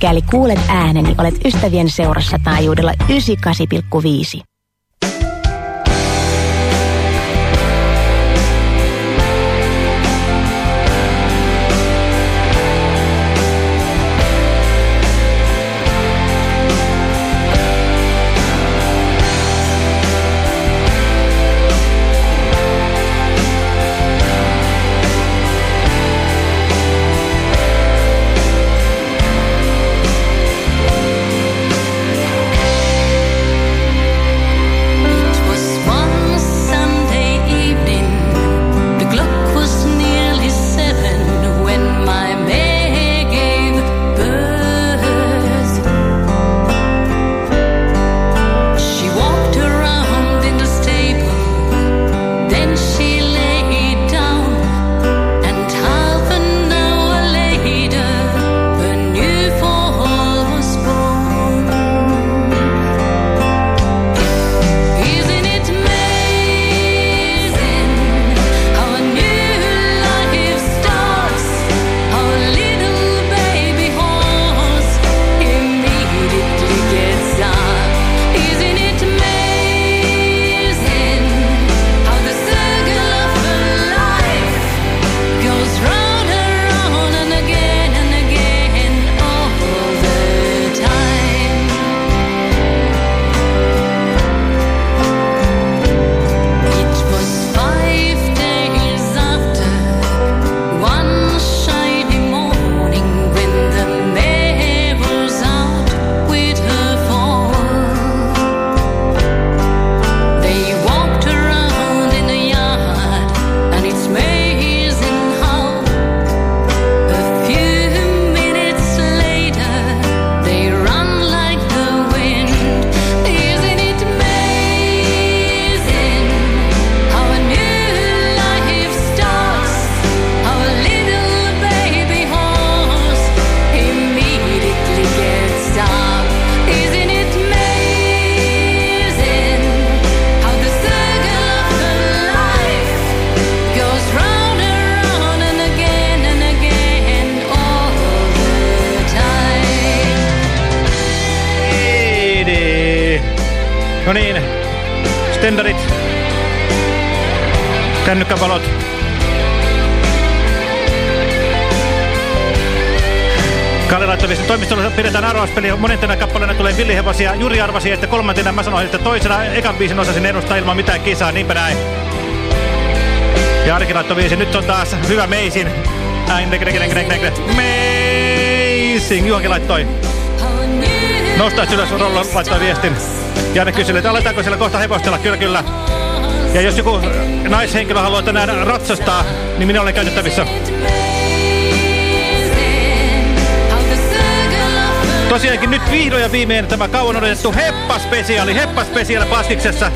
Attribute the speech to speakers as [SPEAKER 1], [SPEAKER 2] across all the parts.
[SPEAKER 1] Mikäli kuulet ääneni, olet ystävien seurassa taajuudella 98,5.
[SPEAKER 2] Ja Juri arvasi, että kolmantena mä sanoin, että toisena ekan biisin osasin ennustaa ilman mitään kisaa, niinpä näin. Ja Arki laittoi biisin, nyt on taas hyvä meisin. Amazing, Juhankin laittoi. Nostaa ylös, Rollo laittoi viestin. Janne kysyi, että aletaanko siellä kohta hevostella? Kyllä, kyllä. Ja jos joku naishenkilö haluaa tänään ratsastaa, niin minä olen käytettävissä. Tosiaankin nyt vihdoin ja viimein tämä kauan odotettu Heppa-spesiaali, Heppa-spesiaali Paskiksessa.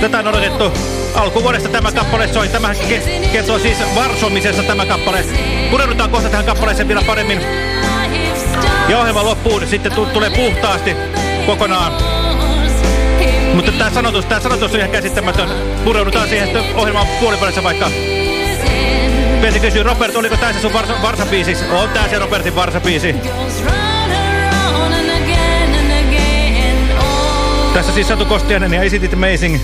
[SPEAKER 2] Tätä on odotettu alkuvuodesta tämä kappale soi. Tämä ke kertoo siis varsomisesta tämä kappale. Pureudutaan kohta tähän kappaleeseen vielä paremmin. Ja ohjelma loppuun sitten tulee puhtaasti kokonaan. Mutta tämä sanotus, tämä sanotus on ihan käsittämätön. Pureudutaan siihen sitten ohjelman puolipäivässä vaikka. Vesi kysyy, Robert, oliko tämä se sun varsa? On tämä se Robertin varsabiisi. Tässä siis Satu Kostianen ja Is It Amazing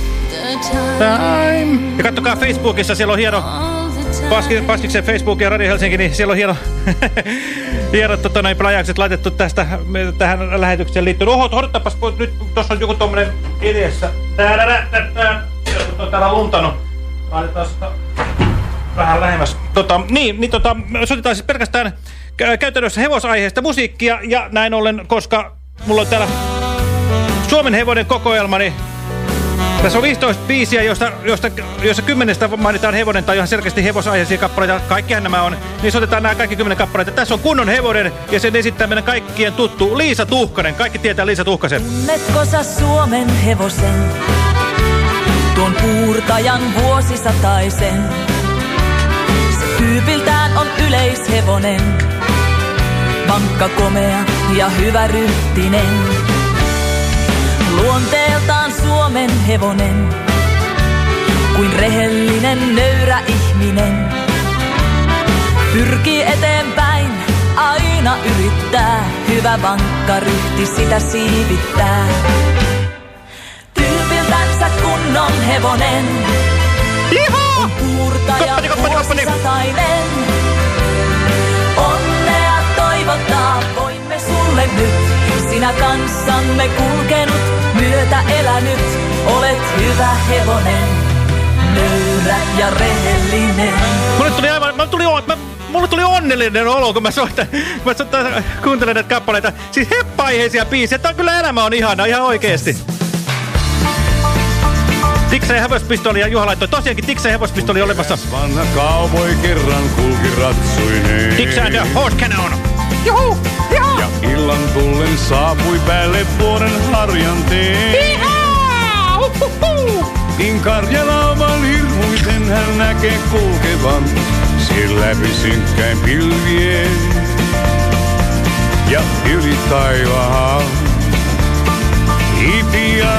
[SPEAKER 2] Time. Ja kattokaa Facebookissa, siellä on hieno Paskiksen Facebook ja Radio Helsinki, niin siellä on hieno, hieno tota, näin plajaukset laitettu tästä tähän lähetykseen liittyen. Oho, odottapas, nyt tuossa on joku tommonen edessä. Täällä, täällä, täällä on luntanut. Laitetaan sitä vähän lähemmäs. Tota, niin, niin tota, soitetaan siis pelkästään käytännössä hevosaiheesta musiikkia ja näin ollen, koska mulla on täällä Suomen hevonen kokoelmani. Tässä on 15 biisiä, josta, josta, josta kymmenestä mainitaan hevonen tai ihan selkeästi hevosaiheisia kappaleita. Kaikkihan nämä on. Niin otetaan nämä kaikki kymmenen kappaleita. Tässä on kunnon hevonen ja sen esittäminen kaikkien tuttu Liisa Tuhkanen. Kaikki tietää Liisa Tuhkasen.
[SPEAKER 3] Tunnetko sä Suomen hevosen? Tuon puurtajan vuosisataisen. Tyypiltään on yleishevonen. Vankka, komea ja hyvä ryhtinen luonteeltaan Suomen hevonen, kuin rehellinen nöyrä ihminen. Pyrkii eteenpäin aina yrittää, hyvä vankka ryhti sitä siivittää. Tyypiltänsä kunnon hevonen,
[SPEAKER 2] Iho!
[SPEAKER 3] On puurtaja
[SPEAKER 2] Koppani, koppani, koppani.
[SPEAKER 3] Onnea toivottaa voimme sulle nyt, sinä kanssamme kulkenut, myötä elänyt, olet hyvä hevonen, nöyrä ja rehellinen.
[SPEAKER 2] Mulle tuli aivan, mä tuli, mä, mulle tuli onnellinen olo, kun mä soitan, mä soitan, kuuntelen näitä kappaleita. Siis heppa-aiheisia biisejä, tää on kyllä elämä on ihana, ihan oikeesti. Tiksa ja hevospistoli ja Juha laittoi tosiaankin Tiksa ja hevospistoli olemassa.
[SPEAKER 4] Vanha cowboy kerran kulki ratsuineen.
[SPEAKER 2] Tiksa and the Horse Cannon. Juhu! Juhu!
[SPEAKER 4] Ja illan tullen saapui päälle vuoden harjanteen. Niin Karjalaavan hirmuisen hän näkee kulkevan, siellä läpi synkkäin pilvien. Ja yli taivaan, hipiä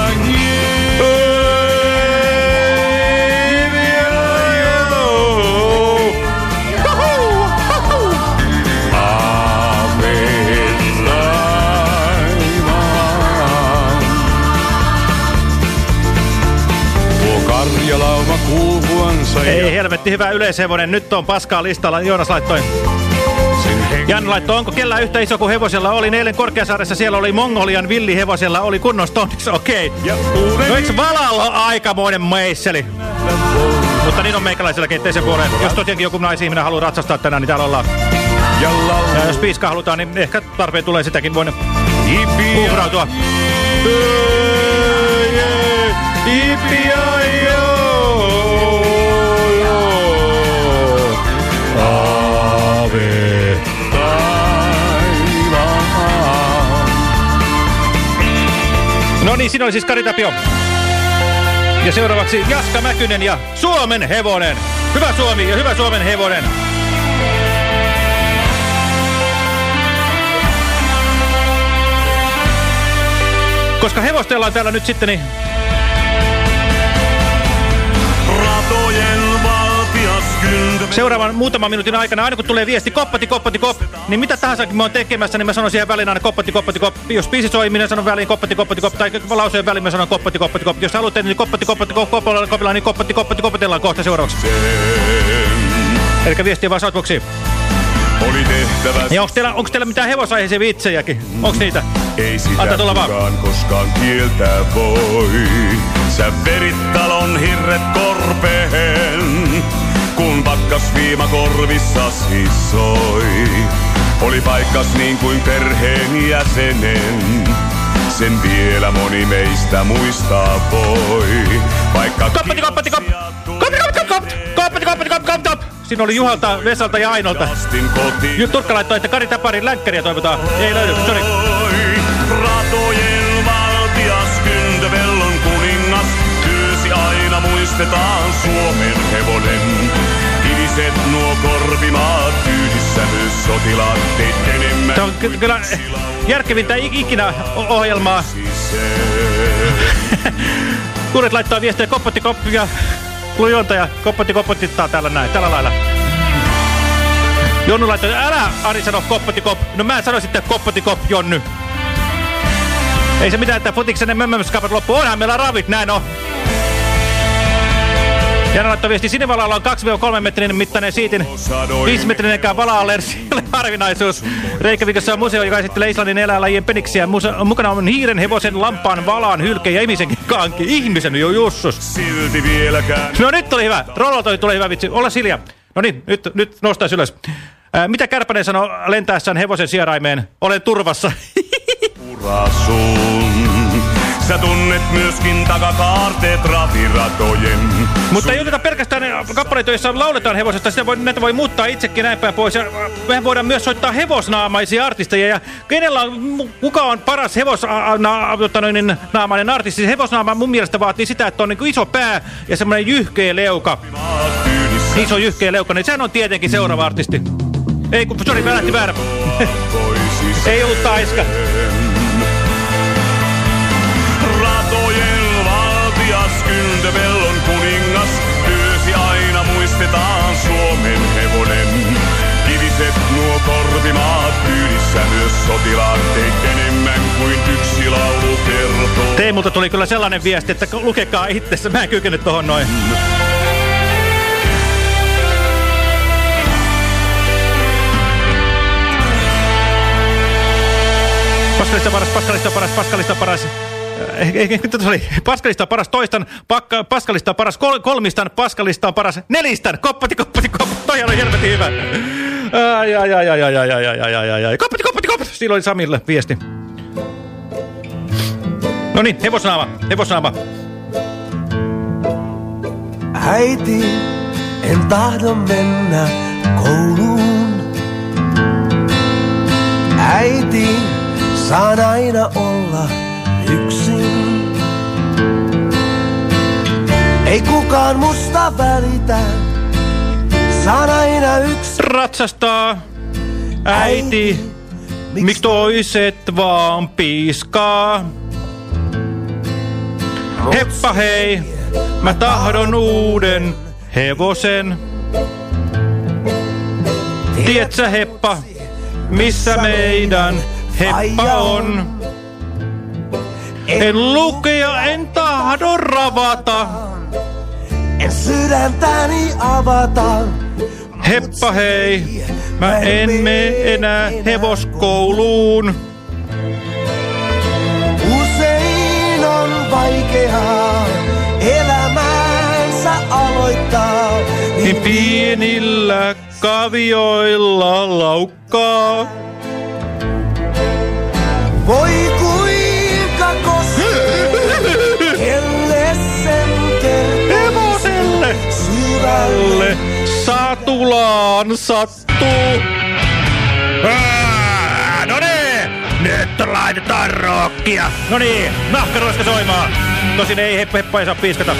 [SPEAKER 2] Ei helvetti, hyvä yleishevonen. Nyt on paskaa listalla. Joonas laittoi. Jan laittoi, onko kellään yhtä iso kuin hevosella oli? Eilen Korkeasaaressa siellä oli Mongolian villihevosella, oli kunnon okei. Okay. No eikö Valalla ole aikamoinen meisseli? Mutta niin on meikäläisellä keitteisen puoleen. Jos tosiaankin joku naisihminen haluaa ratsastaa tänään, niin täällä ollaan.
[SPEAKER 4] ja
[SPEAKER 2] jos piiskaa halutaan, niin ehkä tarpeen tulee sitäkin. Voin uhrautua.
[SPEAKER 4] Ave
[SPEAKER 2] No niin, siinä oli siis Kari Tapio. Ja seuraavaksi Jaska Mäkynen ja Suomen hevonen. Hyvä Suomi ja hyvä Suomen hevonen. Koska hevostellaan täällä nyt sitten, niin seuraavan muutaman minuutin aikana, aina kun tulee viesti koppati, koppati, kop, niin mitä tahansa mä oon tekemässä, niin mä sanon siihen väliin aina koppati, koppati, kop. Jos biisi soi, minä sanon väliin koppati, koppati, kop, tai lauseen väliin mä sanon koppati, koppati, kop. Jos haluatte, niin koppati, koppati, kop, kopellaan, kopellaan, niin koppati, koppati, koppatellaan kohta seuraavaksi. Eli viestiä vaan Southboxiin.
[SPEAKER 4] Oli tehtävä.
[SPEAKER 2] Ja onko teillä, onko teillä mitään hevosaiheisia vitsejäkin? Onko niitä?
[SPEAKER 4] Ei sitä
[SPEAKER 2] Antaa tulla vaan.
[SPEAKER 4] kukaan koskaan kieltää voi. Sä verit talon hirret korpeen, pakkas viima korvissasi soi. Oli paikkas niin kuin perheen jäsenen, sen vielä moni meistä muistaa voi. Vaikka
[SPEAKER 2] Koppati, koppati, kop! Koppati, koppati, kop! Koppati, koppati, kop, kop, kop! Siinä oli Juhalta, Vesalta ja Ainolta. Nyt Turkka laittoi, että Kari Taparin länkkäriä toivotaan. Ei löydy, sori.
[SPEAKER 4] Ratojen valtias, kyntövellon kuningas, työsi aina muistetaan Suomen nuo korpimaat, yhdissä myös sotilaat,
[SPEAKER 2] Se on ky kyllä järkevintä ik ikinä ohjelmaa. Kuuret laittaa viestiä koppati koppi ja lujontaja koppati koppatittaa täällä näin, tällä lailla. Jonnu laittoi, älä Ari sano koppati kop. No mä sanoin sitten koppati kop, Jonny. Ei se mitään, että futiksen mömmömyskaupat loppu. Onhan meillä ravit, näin on. Jana laittoi viesti, Sinivalalla on 2-3 metrinen mittainen siitin. 5 metrinenkään vala-allergia ole harvinaisuus. Reykjavikissa on museo, joka esittelee Islannin eläinlajien peniksiä. Muse mukana on hiiren, hevosen, lampaan, valaan, hylkeen ja ihmisenkin kanki. Ihmisen jo jussus.
[SPEAKER 4] silti vieläkään.
[SPEAKER 2] No nyt tuli hyvä. Rololta tuli hyvä vitsi. Olla Silja. No niin, nyt, nyt nostaisi ylös. Ää, mitä Kärpänen sanoi lentäessään hevosen sieraimeen? Olen turvassa.
[SPEAKER 4] Urasun. Sä tunnet myöskin takakaarteet ratiratojen.
[SPEAKER 2] Mutta ei oteta pelkästään kappaleita, joissa lauletaan hevosesta. Sitä voi, näitä voi muuttaa itsekin näin päin pois. Ja mehän voidaan myös soittaa hevosnaamaisia artisteja. Ja kenellä on, kuka on paras hevosnaamainen artisti? Se hevosnaama mun mielestä vaatii sitä, että on niin iso pää ja semmoinen jyhkeä leuka. Iso jyhkeä leuka, niin sehän on tietenkin seuraava artisti. Ei kun, sori, mä lähti väärä. Ei ollut taiska.
[SPEAKER 4] Aina muistetaan Suomen hevonen. Kiviset nuo korpimaat yhdissä
[SPEAKER 5] Sä myös sotilaat enemmän kuin yksi laulu kertoo.
[SPEAKER 2] Teemulta tuli kyllä sellainen viesti, että lukekaa itsessä. Mä en kykene tohon noin. Paskalista paras, paskalista paras, paskalista paras. Eh, eh, eh, se oli? Paskalista paras toistan, pakka, paskalista paras kol, kolmistan, paskalista paras nelistän. Koppati, koppati, koppati. Toi oli helvetin hyvä. Ai, ai, ai, ai, ai, ai, ai, ai, ai, ai, ai. Koppati, koppati, koppati. Siinä oli Samille viesti. No niin, hevosnaama, hevosnaama.
[SPEAKER 6] Äiti, en tahdo mennä kouluun. Äiti, saan aina olla yksin. Ei kukaan musta välitä, saan aina yksin.
[SPEAKER 2] Ratsastaa, äiti, miksi toiset vaan piiskaa? Heppa hei, mä tahdon uuden hevosen. Tiedätkö Heppa, missä meidän Heppa on? En lukea, en tahdo ravata.
[SPEAKER 6] En sydäntäni avata.
[SPEAKER 2] Heppa hei, mä en mene enää hevoskouluun.
[SPEAKER 6] Usein on vaikeaa elämäänsä aloittaa.
[SPEAKER 2] Niin pienillä kavioilla laukkaa.
[SPEAKER 6] Voi Syvälle
[SPEAKER 2] satulaan sattuu. No niin, nyt laitetaan rokkia. No niin, nahkaroiska soimaan. Tosin ei heppa heppa ei saa piiskata.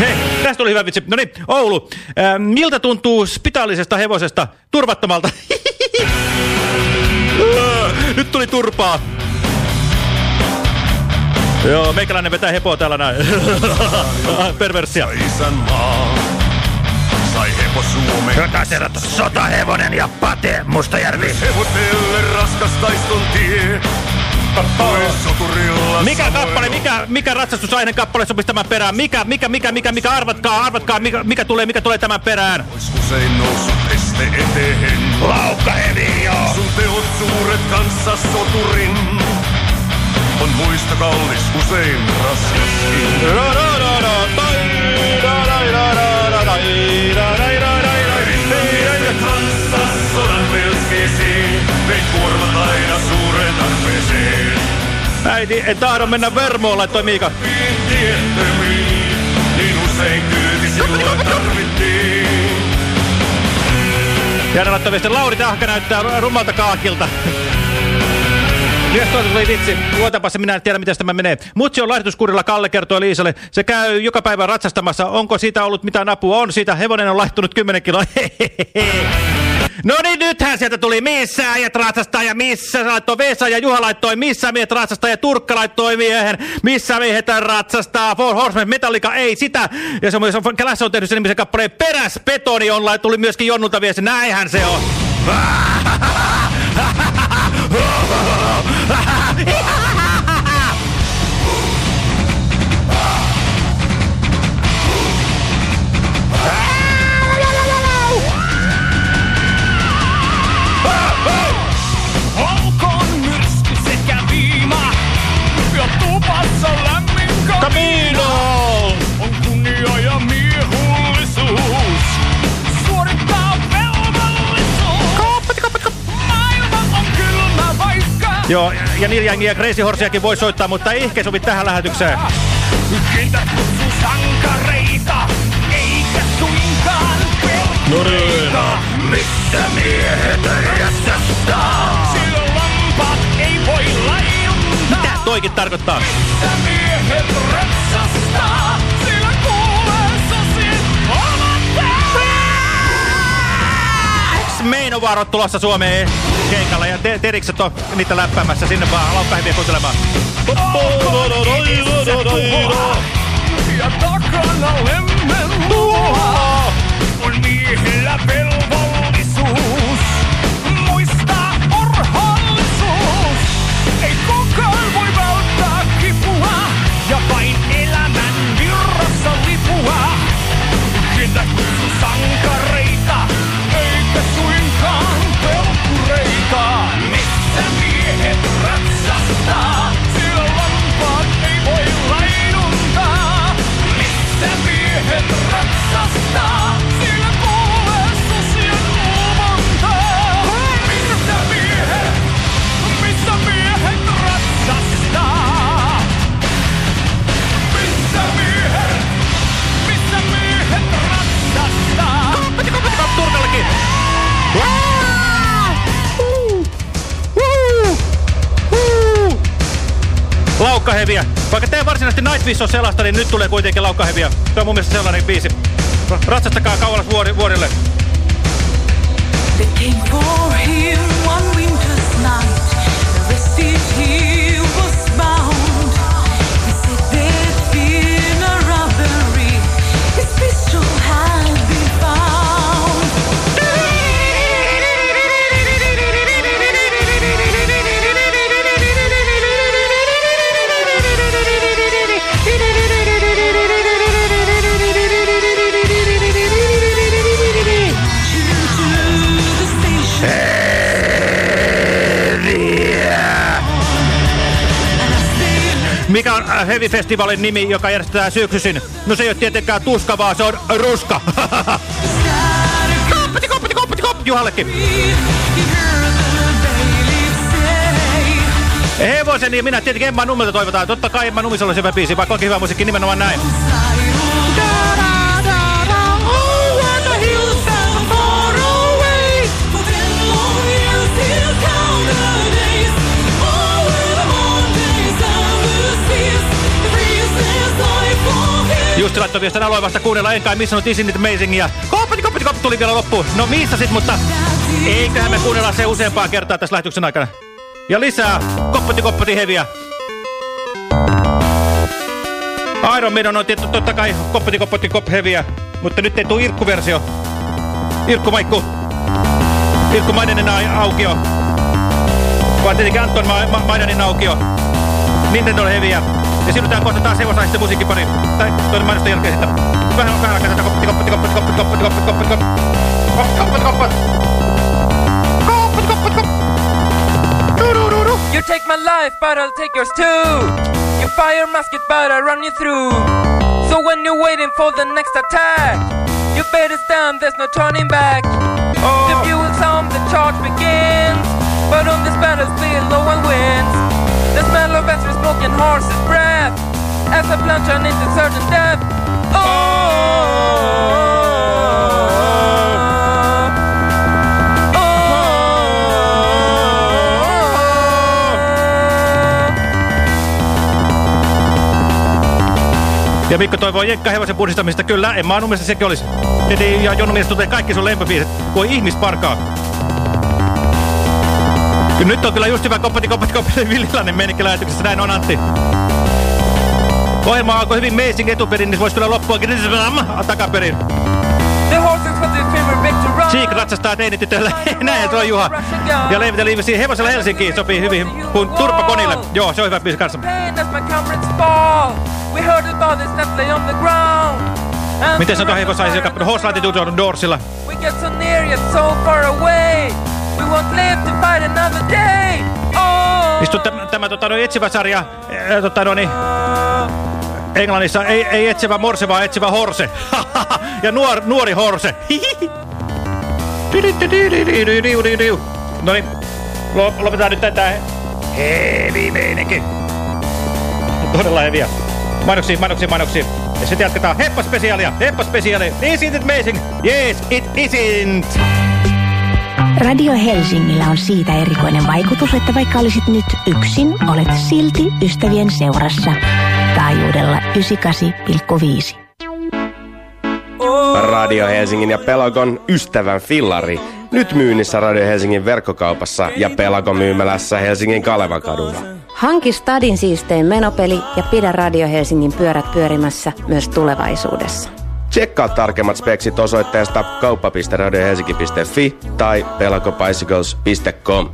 [SPEAKER 2] Hei, tästä tuli hyvä vitsi. No niin, Oulu. Ää, miltä tuntuu spitaalisesta hevosesta turvattomalta? Nyt tuli turpaa. Joo, meikäläinen vetää hepoa täällä näin. Perversia.
[SPEAKER 5] Isänmaa sai hepo Suomen.
[SPEAKER 2] Sotahevonen ja Pate Mustajärvi.
[SPEAKER 5] Hevoselle raskas taiston tie.
[SPEAKER 2] Mikä kappale, mikä, mikä ratsastusaineen kappale sopisi tämän perään? Mikä, mikä, mikä, mikä, mikä, arvatkaa, arvatkaa, mikä, mikä tulee, mikä tulee tämän perään?
[SPEAKER 5] Ois usein noussut este eteen.
[SPEAKER 2] Laukkahevi, joo.
[SPEAKER 5] Sun teot suuret kanssa soturin on muista kallis, usein raskas.
[SPEAKER 2] Äiti, en tahdo mennä Vermoon, laittoi Miika.
[SPEAKER 5] Tiettömiin, niin usein
[SPEAKER 2] Lauri Tahka näyttää rummalta kaakilta. Tuli vitsi. Luotapa se, minä en tiedä, miten tämä menee. Mutsi on laihdutuskurilla, Kalle kertoi Liisalle. Se käy joka päivä ratsastamassa. Onko siitä ollut mitään apua? On siitä. Hevonen on laihtunut 10 kiloa. No niin, nythän sieltä tuli missä äijät ratsastaa ja missä laittoi Vesa ja Juha laittoi missä miehet ratsastaa ja Turkka laittoi miehen. Missä miehet ratsastaa. Four Horsemen Metallica ei sitä. Ja se on, Clash on tehnyt sen nimisen kappaleen Peräs Betoni on, tuli myöskin Jonnulta viesti. Näinhän se on.
[SPEAKER 7] 아하!
[SPEAKER 2] Joo, ja Niljangi ja Crazy Horsiakin voi soittaa, mutta ei ehkä sovi tähän lähetykseen.
[SPEAKER 7] kentä kutsuu sankareita, eikä suinkaan pelkoreita.
[SPEAKER 2] Missä miehet ratsastaa?
[SPEAKER 7] Sillä lampaat ei voi laiduntaa.
[SPEAKER 2] Mitä toikin tarkoittaa? Meinovaaro tulossa Suomeen keikalla ja te Terikset on niitä läppäämässä sinne vaan. Aloin päiviä kuuntelemaan.
[SPEAKER 7] Ja takana lemmen luo
[SPEAKER 2] laukkaheviä. Vaikka tää varsinaisesti Nightwish on sellaista, niin nyt tulee kuitenkin laukkaheviä. Tämä on mun mielestä sellainen biisi. Ratsastakaa kaualas vuori, vuorille.
[SPEAKER 1] They came for him
[SPEAKER 2] Mikä on Heavy Festivalin nimi, joka järjestetään syksyisin? No se ei ole tietenkään tuska, vaan se on ruska. koppati, koppati, koppati, koppati, Juhallekin. Hevosen ja minä tietenkin Emma Nummelta toivotaan. Totta kai Emma Nummisella on hyvä biisi, vaikka onkin hyvä musiikki nimenomaan näin. Just laittoi viestin aloin vasta kuunnella, en kai missannut Isn't It Amazingia. Koppati, koppati, koppati tuli vielä loppuun. No missä sit, mutta eiköhän me kuunnella se useampaa kertaa tässä lähetyksen aikana. Ja lisää koppati, koppati heviä. Iron Maiden on tietty totta kai koppati, koppati, kop heviä. Mutta nyt ei tuu Irkku-versio. Irkku Maikku. Irkku Maidanin au- aukio. Vaan tietenkin Anton Ma Ma Maidanin aukio. Nintendo on heviä. Ja siirrytään kohta taas hevosaisten musiikkipariin. Tai toinen mainosten jälkeen sitten. Vähän, aikaa tätä.
[SPEAKER 8] You take my life, but I'll take yours too. You fire musket, but I run you through. So when you're waiting for the next attack, you better stand, there's no turning back. The fuel on, the charge begins. But on this battlefield, no one wins. The smell of smoke and horse's breath. As I plunge into certain death.
[SPEAKER 2] Ja Mikko toivoo Jekka hevosen puhdistamista. Kyllä, en mä mielestä sekin olisi. Ja Jonnu mielestä tulee kaikki sun lempibiisit, kuin ihmisparkaa. Nyt on kyllä just hyvä koppati, koppati, koppati, villilainen meininki lähetyksessä. Näin on Antti. Ohjelma alkoi hyvin amazing etuperin, niin voisi kyllä loppua takaperin.
[SPEAKER 8] Victor run.
[SPEAKER 2] Siik ratsastaa teinitytöllä. Näin se on Juha. Ja Leivitä liivisi hevosella Helsinkiin sopii hyvin kuin turpakonille. Joo, se on hyvä biisi kanssa. Miten se on tuo hevosaisi, joka Horse Latitude on Doorsilla?
[SPEAKER 8] We get so near yet so far away. We won't live to fight another day. Oh.
[SPEAKER 2] Istu tämä, tämä tota, no, etsivä sarja, ää, tota, no, niin, Englannissa ei, ei etsivä morse, vaan etsivä horse. ja nuor, nuori horse. no niin, lo- lopetetaan nyt tätä heavy meininki. Todella heviä. Mainoksiin, mainoksiin, mainoksiin. Ja sitten jatketaan heppaspesiaalia, heppaspesiaalia. Isn't it amazing? Yes, it isn't.
[SPEAKER 9] Radio Helsingillä on siitä erikoinen vaikutus, että vaikka olisit nyt yksin, olet silti ystävien seurassa. Taajuudella 98,5.
[SPEAKER 10] Radio Helsingin ja Pelagon ystävän fillari. Nyt myynnissä Radio Helsingin verkkokaupassa ja Pelagon myymälässä Helsingin Kalevakadulla.
[SPEAKER 11] Hanki Stadin siistein menopeli ja pidä Radio Helsingin pyörät pyörimässä myös tulevaisuudessa.
[SPEAKER 10] Tsekkaa tarkemmat speksit osoitteesta kauppa.radiohelsinki.fi tai pelagobicycles.com.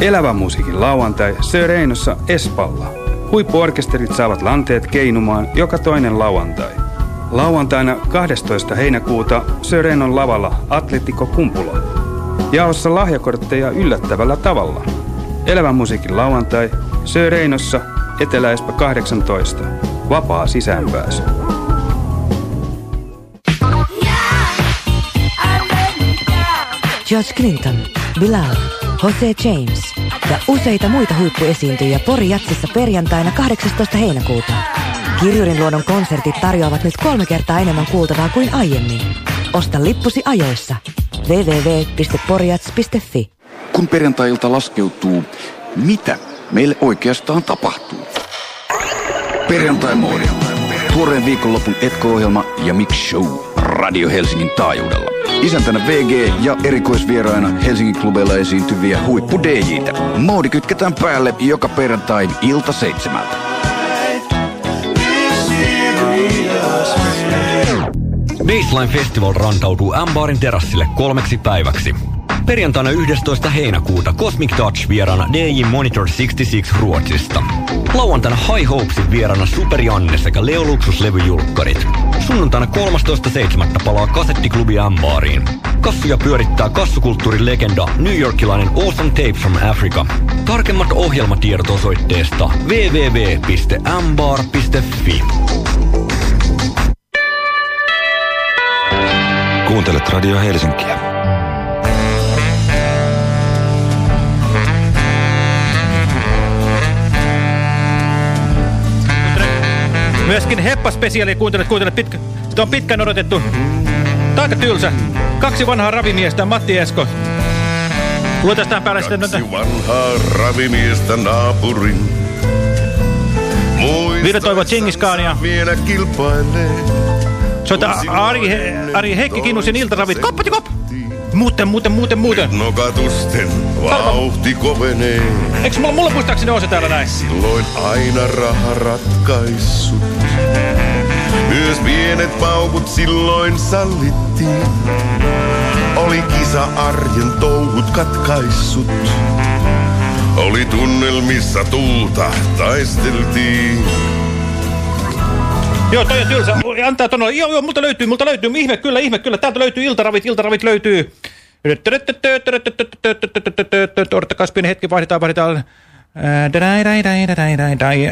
[SPEAKER 12] Elävän musiikin lauantai Söreinossa Espalla. Huippuorkesterit saavat lanteet keinumaan joka toinen lauantai. Lauantaina 12. heinäkuuta Söreinon lavalla Atletico Kumpula. Jaossa lahjakortteja yllättävällä tavalla. Elävän musiikin lauantai Söreinossa Eteläispä 18. Vapaa sisäänpääsy.
[SPEAKER 13] George Clinton, Bilal, Jose James ja useita muita huippuesiintyjiä Pori Jatsissa perjantaina 18. heinäkuuta. Kirjurin luodon konsertit tarjoavat nyt kolme kertaa enemmän kuultavaa kuin aiemmin. Osta lippusi ajoissa.
[SPEAKER 14] www.porjats.fi.
[SPEAKER 15] Kun perjantai-ilta laskeutuu, mitä meille oikeastaan tapahtuu? Perjantai-moodi. Tuoreen viikonlopun etko-ohjelma ja Mix Show Radio Helsingin taajuudella. Isäntänä VG ja erikoisvieraina Helsingin klubeilla esiintyviä huippu DJitä. Moodi kytketään päälle joka perjantai ilta seitsemältä.
[SPEAKER 16] Baseline Festival rantautuu Ambarin terassille kolmeksi päiväksi. Perjantaina 11. heinäkuuta Cosmic Touch vieraana DJ Monitor 66 Ruotsista. Lauantaina High Hopesin vieraana Super Janne sekä Leo Luxus levyjulkkarit. Sunnuntaina 13.7. palaa kasettiklubi Ambariin. Kassuja pyörittää kassukulttuurin legenda New Yorkilainen Awesome Tapes from Africa. Tarkemmat ohjelmatiedot osoitteesta www.ambar.fi.
[SPEAKER 17] Kuuntelet Radio Helsinkiä.
[SPEAKER 2] Myöskin Heppa-spesiaali kuuntelet, kuuntelet pitkä. Sitä on pitkään odotettu. Tää on aika tylsä. Kaksi vanhaa ravimiestä, Matti Esko. Luetaan tähän päälle sitten noita.
[SPEAKER 5] Kaksi vanhaa ravimiestä naapurin.
[SPEAKER 2] Ville toivoo Chingis Khania.
[SPEAKER 5] Vielä kilpailee.
[SPEAKER 2] Soita Ari, He Ari Heikki Kinnusen iltaravit. Koppati kop! Muuten, muuten, muuten, muuten.
[SPEAKER 5] Nokatusten vauhti kovenee.
[SPEAKER 2] Eikö mulla, mulla muistaakseni ole se täällä näin?
[SPEAKER 5] Silloin aina raha ratkaissut. Myös pienet paukut silloin sallittiin. Oli kisa arjen touhut katkaissut. Oli tunnelmissa tulta, taisteltiin.
[SPEAKER 2] Joo, toi on tylsä. Antaa olla. Joo, joo, multa löytyy, multa löytyy. Ihme kyllä, ihme kyllä. Täältä löytyy iltaravit, iltaravit löytyy. Odottakaa pieni hetki, vaihdetaan, vaihdetaan.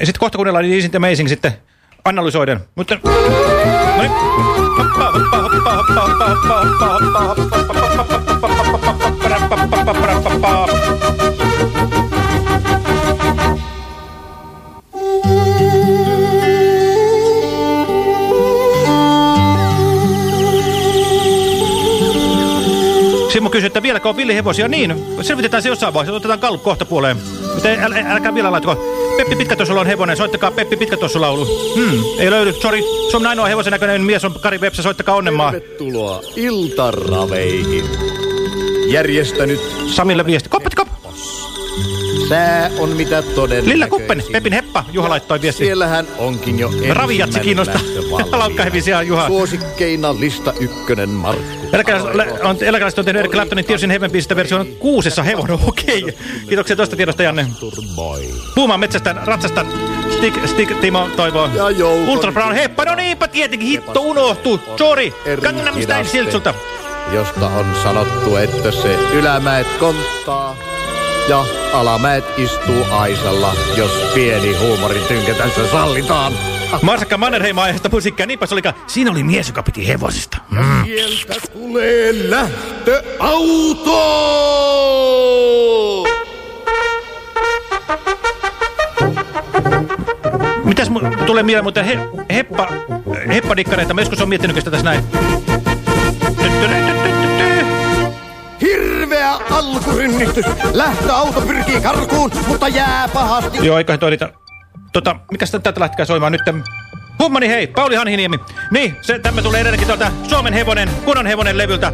[SPEAKER 2] Sitten kohta kuunnellaan Isn't Amazing sitten analysoiden. Mutta... No niin. Simmo kysyy, että vieläkö on villihevosia? Niin, selvitetään se jossain vaiheessa. Otetaan kallu kohta puoleen. Mutta äl, älkää vielä laitako. Peppi Pitkätossulla on hevonen. Soittakaa Peppi Pitkätossu laulu. Hmm, ei löydy. Sori, se on ainoa hevosen näköinen mies on Kari Vepsä. Soittakaa onnenmaa.
[SPEAKER 18] Tervetuloa iltaraveihin. Järjestänyt
[SPEAKER 2] Samille viesti.
[SPEAKER 18] Sää on mitä todennäköisin.
[SPEAKER 2] Lilla Kuppen, Pepin Heppa, Juha laittoi viesti.
[SPEAKER 18] Siellähän onkin jo
[SPEAKER 2] Ravijatsi kiinnostaa. Laukkahevi siellä Juha.
[SPEAKER 18] Suosikkeina lista ykkönen Markku.
[SPEAKER 2] Eläkeläiset on tehnyt Eric Claptonin Tears in Heaven biisistä version kuusessa hevonen. Okei. Okay. Kiitoksia tuosta tiedosta, Janne. Puumaan metsästä, ratsasta. Stick, stick, Timo toivoo.
[SPEAKER 18] Ja joukon.
[SPEAKER 2] Ultra Brown Heppa, no niinpä tietenkin, hitto unohtuu. Sorry. Gangnam Style Siltsulta.
[SPEAKER 18] Josta on sanottu, että se ylämäet konttaa ja alamäet istuu aisalla, jos pieni huumorin tynkätänsä sallitaan.
[SPEAKER 2] Marsakka Mannerheim aiheesta musiikkia, niinpä se olikaan. Siinä oli mies, joka piti hevosista. Mm.
[SPEAKER 18] Sieltä tulee lähtöauto!
[SPEAKER 2] Mitäs tulee mieleen muuten he, heppa, heppadikkareita? Mä joskus on miettinyt sitä tässä näin.
[SPEAKER 18] Hirveä alkurynnistys. Lähtöauto pyrkii karkuun, mutta jää pahasti.
[SPEAKER 2] Joo, eiköhän toi riitä. Tota, mikäs tätä lähtikää soimaan nyt? Hummani hei, Pauli Hanhiniemi. Niin, se, tämä tulee edelleenkin tuolta Suomen hevonen, kunnon hevonen levyltä.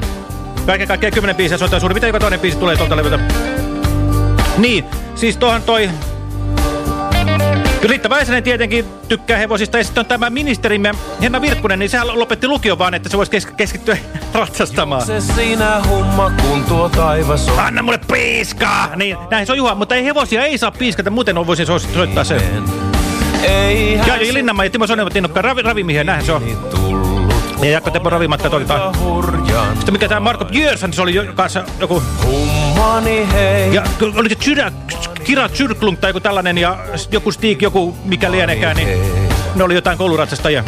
[SPEAKER 2] Kaiken kaikkiaan kymmenen biisiä soittaa suurin. Mitä joka toinen biisi tulee tuolta levyltä? Niin, siis tuohon toi... Riitta Väisänen tietenkin tykkää hevosista. Ja sitten on tämä ministerimme Henna Virkkunen, niin sehän lopetti lukion vaan, että se voisi kes keskittyä ratsastamaan.
[SPEAKER 6] Se siinä humma, kun tuo taivas on.
[SPEAKER 2] Anna mulle piiskaa! Niin, näin se on Juha, mutta ei hevosia ei saa piiskata, muuten on voisin soittaa sen.
[SPEAKER 6] Ei
[SPEAKER 2] ja, Linnanmaa ja Timo Sonen ovat innokkaan ravi, ravimiehen, näinhän se on. Ja Jakko Teppo ravimatka toivotaan. Sitten mikä tämä Marko Björsson, se oli jo, kanssa joku...
[SPEAKER 6] Hummani hei.
[SPEAKER 2] Ja oliko Kira, Kira Zyrklung tai joku tällainen ja joku Stig, joku mikä lienekään, niin ne oli jotain kouluratsastajia.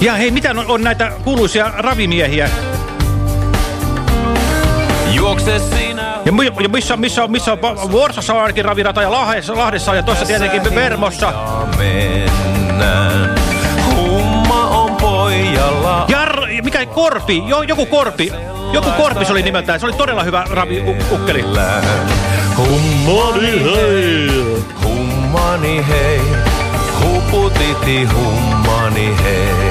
[SPEAKER 2] Ja hei, mitä on, on näitä kuuluisia ravimiehiä?
[SPEAKER 6] Juokse sinä.
[SPEAKER 2] Ja, ja missä, missä, missä on Vuorsassa on ainakin ravirata ja Lahdessa, Lahdessa ja tuossa tietenkin Vermossa.
[SPEAKER 6] Mennään. Humma on pojalla.
[SPEAKER 2] Ja, mikä Korpi, jo, joku Korpi, joku Korpi se oli nimeltään, se oli todella hyvä rabi ukkeli.
[SPEAKER 6] Hummani hei, hummani hei, huputiti hummani hei.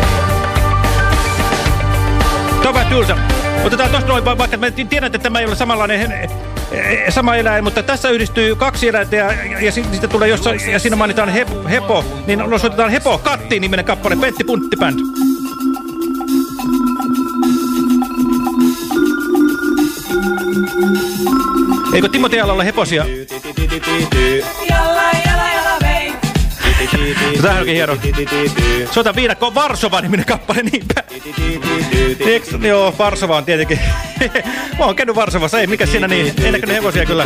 [SPEAKER 2] Tämä on vähän tylsä. Otetaan tosta noin, va- vaikka mä tiedän, että tämä ei ole samanlainen sama eläin, mutta tässä yhdistyy kaksi eläintä ja, ja, ja si- sitten tulee jossain, ja siinä mainitaan hep, Hepo, niin osoitetaan Hepo Katti niminen kappale, Pentti Puntti Band. Eikö Timo Tealla ole heposia?
[SPEAKER 19] Vei.
[SPEAKER 2] Tämähän onkin hieno. Soita viidakko Varsova niminen kappale, niinpä. Eiks, joo, Varsova on tietenkin. Mä oon käynyt Varsovassa, ei mikä siinä niin. Ei näkynyt hevosia kyllä.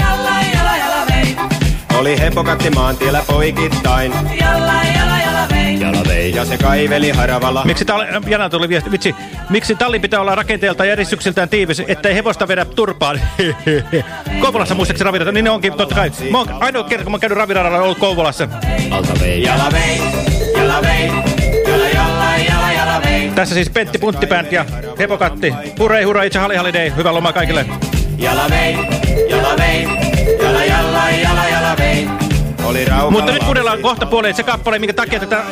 [SPEAKER 19] Jalla, jalla, jalla.
[SPEAKER 10] Oli hepokatti maantiellä poikittain.
[SPEAKER 19] Jalla, jalla, jalla, vei.
[SPEAKER 10] Jala vei. Ja se kaiveli haravalla.
[SPEAKER 2] Miksi tali, Jana tuli viesti, vitsi, miksi tallin pitää olla rakenteelta ja järjestykseltään tiivis, ettei hevosta vedä turpaan? Kouvolassa muistaakseni ravirata, niin ne onkin totta kai. Mä oon ainoa kerta, kun mä oon käynyt raviradalla, ollut Kouvolassa.
[SPEAKER 10] Alta vei. Jala vei. Jala vei. Jala, jala, jala, jala vei.
[SPEAKER 2] Tässä siis Pentti Punttibänd ja Hepokatti. Hurrei, hurra, itse Hali Holiday. Hyvää lomaa kaikille.
[SPEAKER 10] Jala vei.
[SPEAKER 2] Mutta nyt kuunnellaan kohta puoleen se kappale, minkä takia tätä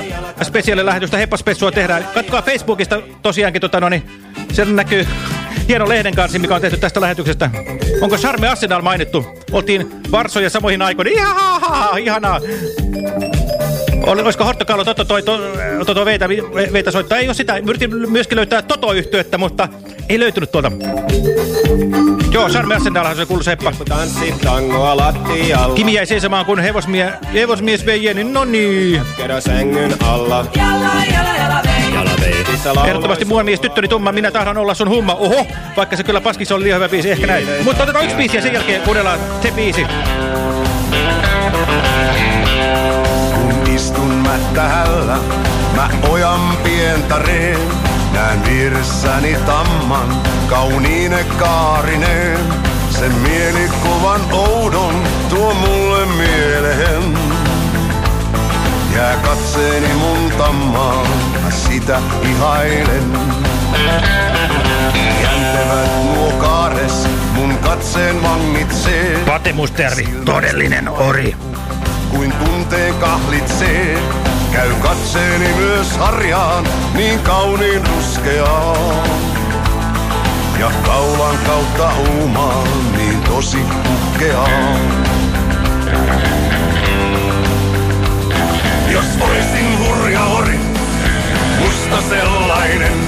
[SPEAKER 2] spesiaalilähetystä Heppaspessua tehdään. Katsokaa Facebookista tosiaankin, tota, no, niin, siellä näkyy hieno lehden kanssa, mikä on tehty tästä lähetyksestä. Onko Charme Arsenal mainittu? Oltiin Varsoja samoihin aikoihin. Ihaha, ihanaa. Oli, olisiko Horttokallo Toto toi to, Toto Veitä, Veitä soittaa? Ei ole sitä. Yritin myöskin löytää Toto-yhtyettä, mutta ei löytynyt tuolta. Joo, Charme Arsenalhan se kuuluu
[SPEAKER 10] tangoa lattialla.
[SPEAKER 2] Kimi jäi seisomaan, kun hevosmie, hevosmies vei Jeni. No niin.
[SPEAKER 10] Kerro sängyn alla.
[SPEAKER 19] Jalla, jalla, jalla, vei.
[SPEAKER 10] Jala vei. Missä laulois-
[SPEAKER 2] Ehdottomasti mua mies tyttöni tumma, minä tahdon olla sun humma. Oho, vaikka se kyllä paskissa on liian hyvä biisi, ehkä näin. Mutta otetaan yksi biisi ja sen jälkeen kuunnellaan se biisi.
[SPEAKER 5] Kun istun mättähällä, mä ojan pientareen. Näen vieressäni tamman, kauniine kaarineen. Sen mielikuvan oudon tuo mulle mieleen. Jää katseeni mun tammaan, mä sitä ihailen. Jäntevät nuo kaares, mun katseen vangitsee.
[SPEAKER 2] Pate Mustervi, todellinen ori.
[SPEAKER 5] Kuin tunteen kahlitsee, käy katseeni myös harjaan, niin kauniin ruskeaan. Ja kaulan kautta uumaan, niin tosi puhkeaan. Jos oisin hurja ori, musta sellainen,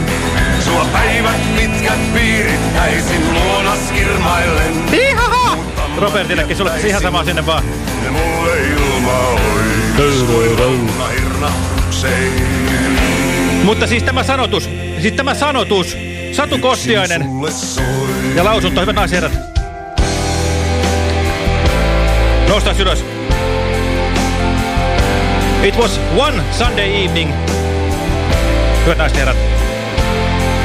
[SPEAKER 5] sua päivät pitkät piirittäisin luonas kirmaillen.
[SPEAKER 2] Robertillekin, sulle ihan sama sinne vaan.
[SPEAKER 5] Ne mulle ilma
[SPEAKER 2] Mutta siis tämä sanotus, siis tämä sanotus, Satu Kostiainen ja lausunto, hyvät naisherrat. Nosta ylös. It was one Sunday evening. Hyvät naiset ja herrat.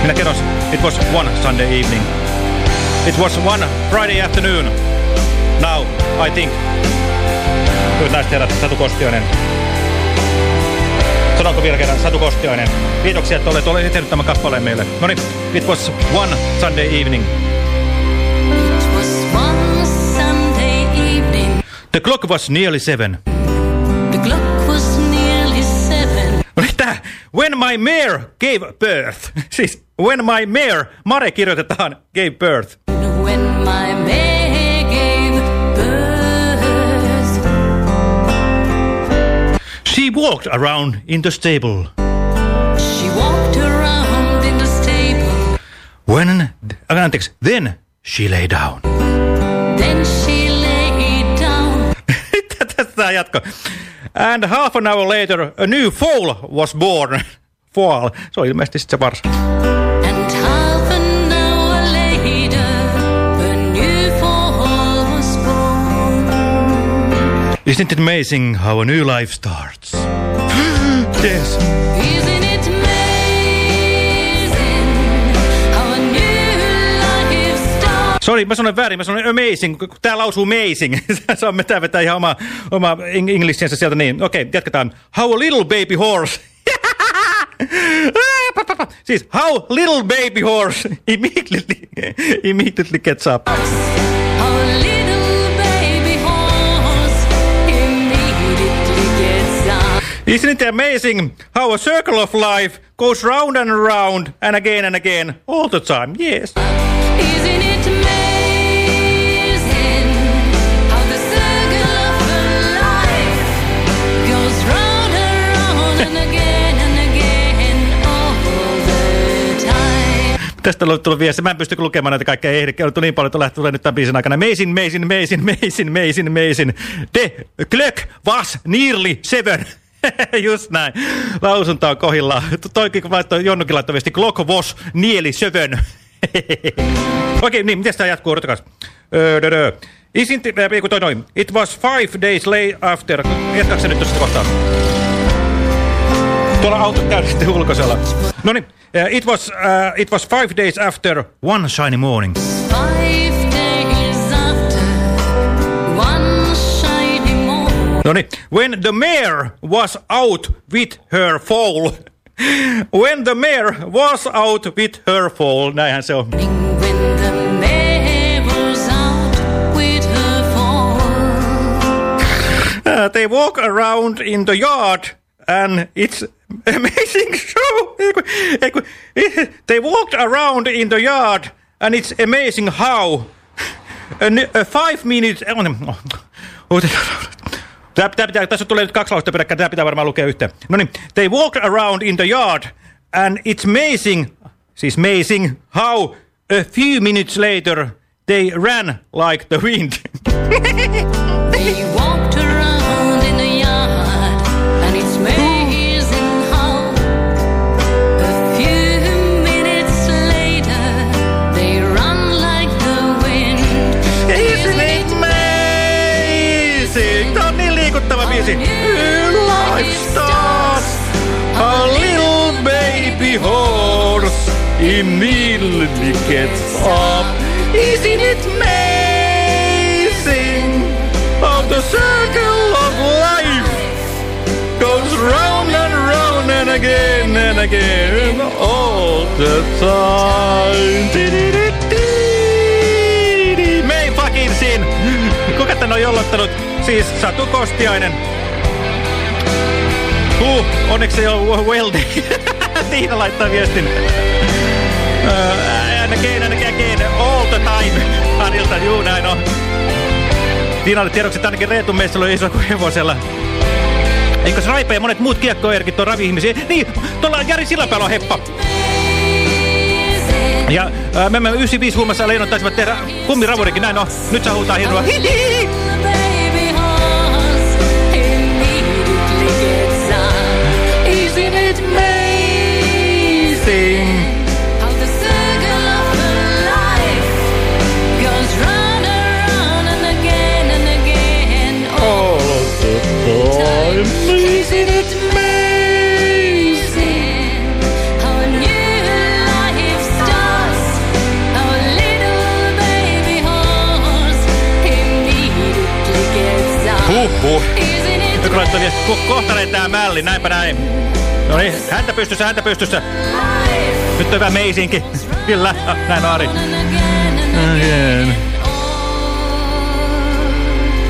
[SPEAKER 2] Minä kerron, it was one Sunday evening. It was one Friday afternoon. Now, I think. Hyvät naiset herrat, Satu Kostiainen. Sanonko vielä kerran, Satu Kostiainen. Kiitoksia, että olet, olet tehnyt tämän kappaleen meille. No niin, it was one Sunday evening.
[SPEAKER 20] One Sunday evening,
[SPEAKER 2] The clock was nearly seven.
[SPEAKER 20] the clock was nearly seven.
[SPEAKER 2] Oli tää, when my mare gave birth. Siis, when my mare, Mare kirjoitetaan, gave birth. She walked around in the stable.
[SPEAKER 20] she walked around in the stable.
[SPEAKER 2] When, äh, anteeksi, then she lay down.
[SPEAKER 20] Then she lay down.
[SPEAKER 2] Tästä jatko. And half an hour later, a new foal was born. Foal. Se on ilmeisesti se varsa. Isn't it amazing how a new life starts? yes.
[SPEAKER 20] Isn't it amazing how a new life starts?
[SPEAKER 2] Sorry, mä sanoin väärin, mä sanoin amazing, kun tää lausuu amazing. Saamme tää vetää ihan oma, oma eng- englishiensä sieltä niin. Okei, okay, jatketaan. How a little baby horse. Siis, how little baby horse immediately, immediately gets up. Isn't it amazing how a circle of life goes round and round and again and again all the time? Yes.
[SPEAKER 20] Isn't it amazing how the circle of life goes round and round and again and again all the time?
[SPEAKER 2] Tästä on tullut viesti. Mä en pysty lukemaan näitä kaikkea ehdi. On niin paljon, että tulee nyt tämän biisin aikana. Meisin, meisin, meisin, meisin, meisin, meisin. The clock was nearly seven. Just näin. Lausunto on kohillaan. Toikin laittoi, Jonnukin laittoi viesti. Clock was nearly seven. Okei, niin, miten tämä jatkuu? Odotakas. Dö. Isn't it, äh, toi noin. It was five days late after. Jatkaako se nyt tuosta kohtaa? Tuolla autot käy sitten ulkosella. No niin, uh, it, was, uh, it was five days after one shiny morning.
[SPEAKER 20] Five
[SPEAKER 2] No niin, when the mare was out with her foal. when the mare was out with her foal. Näinhän se on.
[SPEAKER 20] When the mare was out with her fawn.
[SPEAKER 2] Uh, they walk around in the yard and it's amazing show. They walked around in the yard and it's amazing how a five minutes... Tää pitää, pitää, tässä tulee nyt kaksi lausta peräkkäin, tämä pitää varmaan lukea yhteen. No niin, they walked around in the yard and it's amazing, siis amazing, how a few minutes later they ran like the wind. immediately gets up. Isn't it amazing how the circle of life goes round and round and again and again all the time. May fucking sin. Kuka tän on jollottanut? Siis Satu Kostiainen. Huh, onneksi ei ole Weldi. Tiina laittaa viestin. Again, and again, all the time. Anilta, juu näin on. Tiinalle tiedoksi, että ainakin Reetun meistä oli iso kuin hevosella. Eikö Raipe ja monet muut kiekkoerkit on ravi-ihmisiä? Niin, tuolla Jari Silapäällä on heppa. Ja ää, me, me 95 huumassa leinot taisivat tehdä kummiravurikin, näin on. Nyt saa huutaa hienoa. Hihihi.
[SPEAKER 20] Up.
[SPEAKER 2] Isn't it amazing? Huhhuh.
[SPEAKER 20] Isn't it
[SPEAKER 2] Joku laittoi viesti, ko kohta lentää mälli, näinpä näin. No niin, häntä pystyssä, häntä pystyssä. Nyt on hyvä meisinki. Kyllä, näin Ari. Again.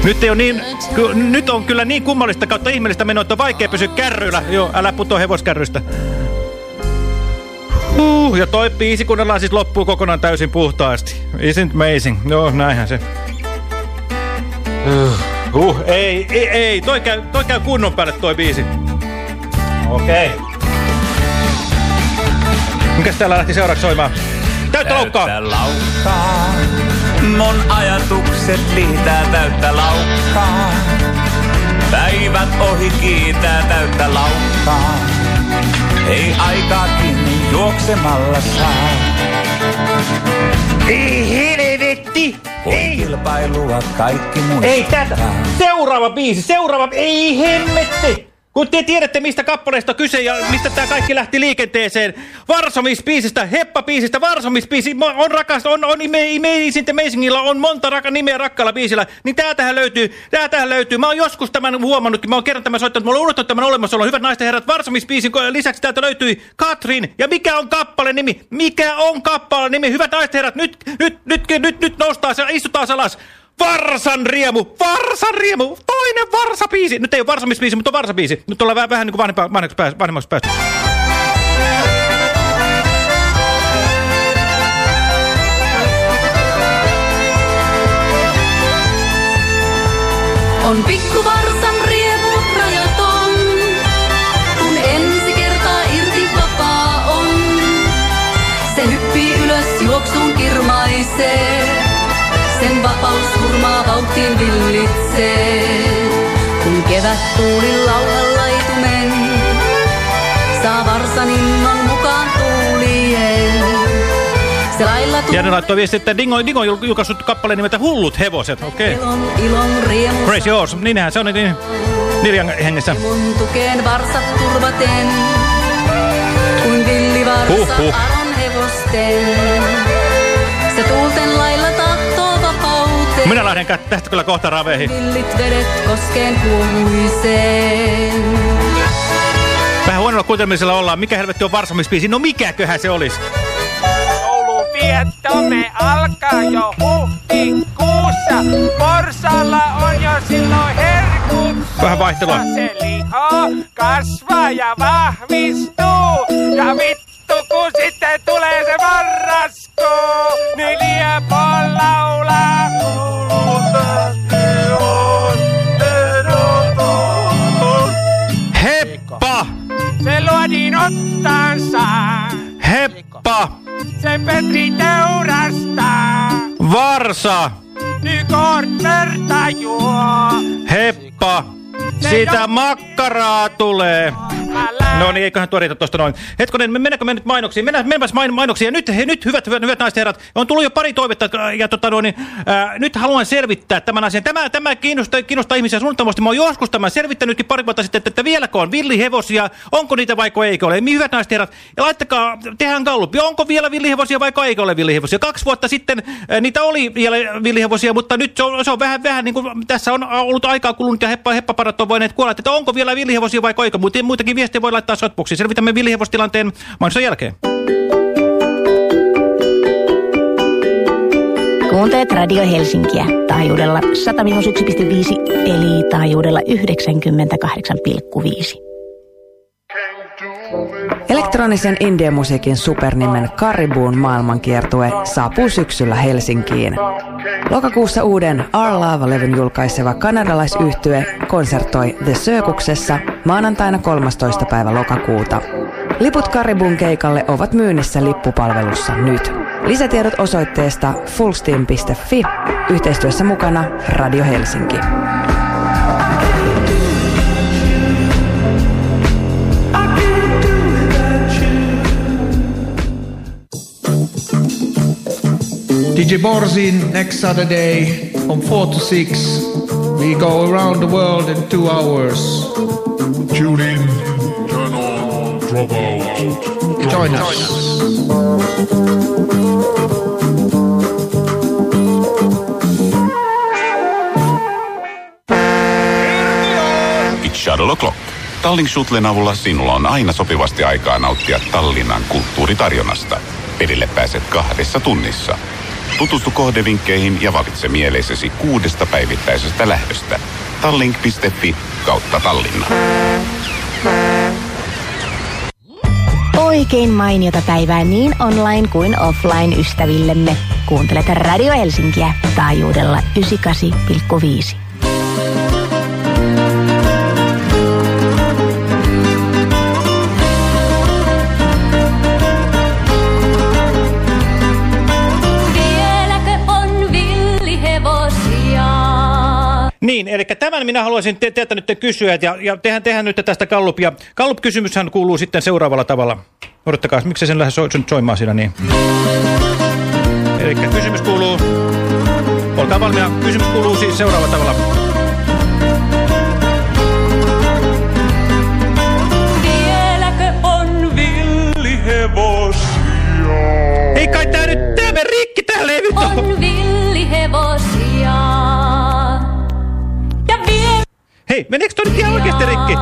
[SPEAKER 2] Nyt, ei ole niin, ky, nyt on kyllä niin kummallista kautta ihmeellistä menoa, että on vaikea pysyä kärryillä. Joo, älä putoa hevoskärrystä. Huh, ja toi biisi kuunnellaan siis loppuu kokonaan täysin puhtaasti. Isn't amazing? Joo, näinhän se. Huh, ei, ei, ei. Toi käy, toi käy kunnon päälle toi biisi. Okei. Okay. Mikäs täällä lähti seuraavaksi soimaan? Täyttä laukkaa!
[SPEAKER 21] Täyttä laukkaa. Mun ajatukset liitää täyttä laukkaa. Päivät ohi kiitää täyttä laukkaa. Ei aikaa kiinni juoksemalla saa.
[SPEAKER 2] Ei helvetti!
[SPEAKER 21] Kun kilpailua kaikki muistaa.
[SPEAKER 2] Ei tätä! Seuraava biisi, seuraava... Ei hemmetti! Kun te tiedätte, mistä kappaleesta kyse ja mistä tämä kaikki lähti liikenteeseen. Varsomispiisistä, Heppa-biisistä, Varsomispiisi, on rakas, on, on Amazing Amazingilla, on monta raka, nimeä rakkaalla biisillä. Niin täältähän löytyy, täältähän löytyy. Mä oon joskus tämän huomannutkin, mä oon kerran tämän soittanut, mä oon unohtanut tämän olemassaolo. Hyvät naisten herrat, Varsomispiisin lisäksi täältä löytyi Katrin. Ja mikä on kappale nimi? Mikä on kappale nimi? Hyvät naisten herrat, nyt, nyt, nyt, nyt, nyt, nyt noustaa, istutaan alas. Varsan riemu, Varsan riemu, toinen Varsabiisi. Nyt ei ole Varsamisbiisi, mutta on Varsabiisi. Nyt ollaan vähän, vähän niin kuin vanhemmaksi päästä. Vanhemmaksi päästä.
[SPEAKER 20] On
[SPEAKER 2] laittoi viesti, että Dingo, Dingo on julkaissut kappaleen nimeltä Hullut hevoset. Okei. Okay. Crazy Horse, niinhän se on niin Nirjan hengessä.
[SPEAKER 20] Mun tukeen varsat turvaten, kuin villivarsa
[SPEAKER 2] Huhhuh.
[SPEAKER 20] aron hevosten. Se tuulten lailla tahtoo vapauteen.
[SPEAKER 2] Minä lähden tästä kyllä kohta raveihin.
[SPEAKER 20] Villit vedet koskeen kuohuiseen.
[SPEAKER 2] Vähän huonolla kuuntelmisella ollaan. Mikä helvetti on Varsamisbiisi? No mikäköhän se olisi?
[SPEAKER 22] Jouluviettomme alkaa jo huhtikuussa. Porsalla on jo silloin herkut
[SPEAKER 2] Vähän vaihtelua.
[SPEAKER 22] Se liho kasvaa ja vahvistuu. Ja vittu kun sitten tulee se marraskuu, niin liepon laulaa.
[SPEAKER 2] Heppa!
[SPEAKER 22] Se luodin ottansa,
[SPEAKER 2] Heppa!
[SPEAKER 22] Se Petri teurastaa.
[SPEAKER 2] Varsa!
[SPEAKER 22] Nykort verta juo.
[SPEAKER 2] Heppa! Sitä makkaraa tulee. No niin, eiköhän tuo riitä tuosta noin. Hetkonen, me mennäänkö me nyt mainoksiin? Mennään, mennään main, mainoksiin. Ja nyt, he, nyt hyvät, hyvät, hyvät naiset herrat, on tullut jo pari toivetta. Ja tota noin, niin, ää, nyt haluan selvittää tämän asian. Tämä, tämä kiinnostaa, kiinnostaa ihmisiä suunnitelmasti. Mä oon joskus tämän selvittänytkin pari vuotta sitten, että, että vieläkö on villihevosia, onko niitä vaiko eikö ole. Hyvät naiset herrat, ja laittakaa, tehdään gallupi, onko vielä villihevosia vaiko eikö ole villihevosia. Kaksi vuotta sitten ää, niitä oli vielä villihevosia, mutta nyt se on, se on vähän, vähän niin kuin tässä on ollut aikaa kulunut ja heppa, heppaparat on voineet kuolla, että onko vielä villihevosia vaiko eikö. Muita, muitakin viestejä voi laittaa shotboxiin. Selvitämme villihevostilanteen mainoksen jälkeen.
[SPEAKER 9] Kuuntelet Radio Helsinkiä taajuudella 101,5 eli taajuudella 98,5.
[SPEAKER 13] Elektronisen indie-musiikin supernimen Karibuun maailmankiertue saapuu syksyllä Helsinkiin. Lokakuussa uuden Our Love-levyn julkaiseva kanadalaisyhtye konsertoi The Circuksessa maanantaina 13. päivä lokakuuta. Liput Karibuun keikalle ovat myynnissä lippupalvelussa nyt. Lisätiedot osoitteesta fullsteam.fi. Yhteistyössä mukana Radio Helsinki.
[SPEAKER 23] DJ Borzin next Saturday from 4 to 6. We go around the world in two hours.
[SPEAKER 7] Tune in, turn on, drop out.
[SPEAKER 23] Join us.
[SPEAKER 24] It's Shuttle O'Clock. Tallink Shuttlen avulla sinulla on aina sopivasti aikaa nauttia Tallinnan kulttuuritarjonnasta. Perille pääset kahdessa tunnissa. Tutustu kohdevinkkeihin ja valitse mieleisesi kuudesta päivittäisestä lähdöstä. Tallink.fi kautta Tallinna.
[SPEAKER 9] Oikein mainiota päivää niin online kuin offline ystävillemme. Kuuntelet Radio Helsinkiä taajuudella 98,5.
[SPEAKER 2] Eli tämän minä haluaisin te teiltä nyt kysyä, ja, ja tehän, tehän nyt tästä Gallupia. Gallup-kysymyshän kuuluu sitten seuraavalla tavalla. Odottakaa, miksi sen lähde so soimaan siinä niin. Eli kysymys kuuluu, olkaa valmiina, kysymys kuuluu siis seuraavalla tavalla. Hei, meneekö toi nyt ihan oikeasti rikki?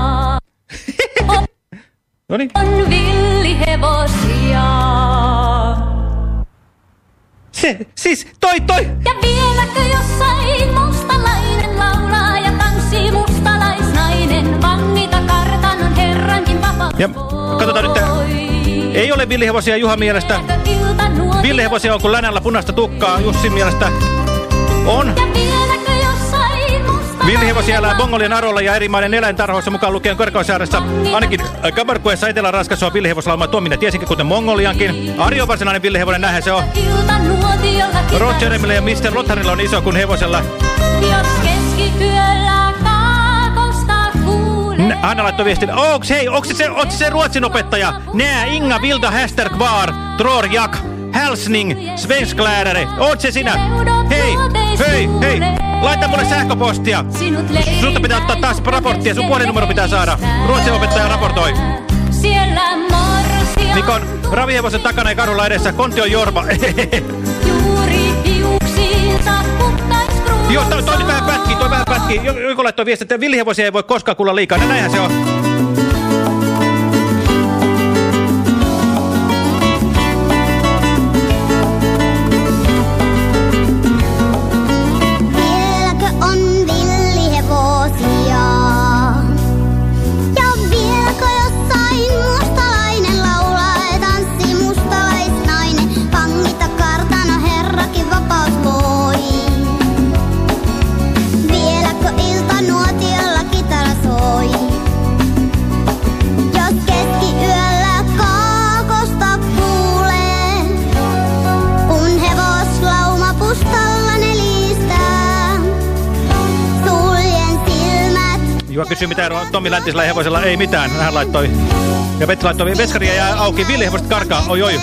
[SPEAKER 2] no niin.
[SPEAKER 20] On villihevosia.
[SPEAKER 2] Se, siis toi, toi.
[SPEAKER 20] Ja vieläkö jossain mustalainen laulaa ja tanssii mustalaisnainen. Vangita kartanon herrankin vapaus.
[SPEAKER 2] Ja katsotaan nyt, ei ole villihevosia Juhan mielestä. Villihevosia on kuin länällä punaista tukkaa Jussin mielestä. On.
[SPEAKER 20] Vieläkö jossain
[SPEAKER 2] Villihevosia elää Mongolian arolla ja eri maiden eläintarhoissa mukaan lukien Korkeasaaressa. Ainakin äh, Kabarkuessa Etelä-Ranskassa on. Tuo minä tiesinkin, kuten Mongoliankin. Ari on varsinainen villihevonen, näinhän se on. Rogeremilla ja Mr. Lotharilla on iso kuin hevosella. Anna laittoi viestin. Onks, hei, onks se, onks se ruotsin opettaja? Nää Inga Vilda Häster Kvar, Tror Jak, Hälsning, Svensklärare. Oot se sinä? Hei, hei, hei. Laita mulle sähköpostia. Sulta pitää ottaa taas raporttia. Sun puhelinnumero pitää saada. Ruotsin opettaja raportoi. Mikon ravihevosen takana ja kadulla edessä. Konti on Jorma.
[SPEAKER 20] juuri.
[SPEAKER 2] Joo, toi, toi vähän pätkii, toi vähän pätkii. Jo- Joku laittoi viesti, että villihevosia ei voi koskaan kuulla liikaa. No näinhän se on. Kysyy, mitä eroa Tommi Läntisellä hevosella. Ei mitään. Hän laittoi. Ja Petri laittoi veskaria ja auki. Villihevoset karkaa. Oi oi.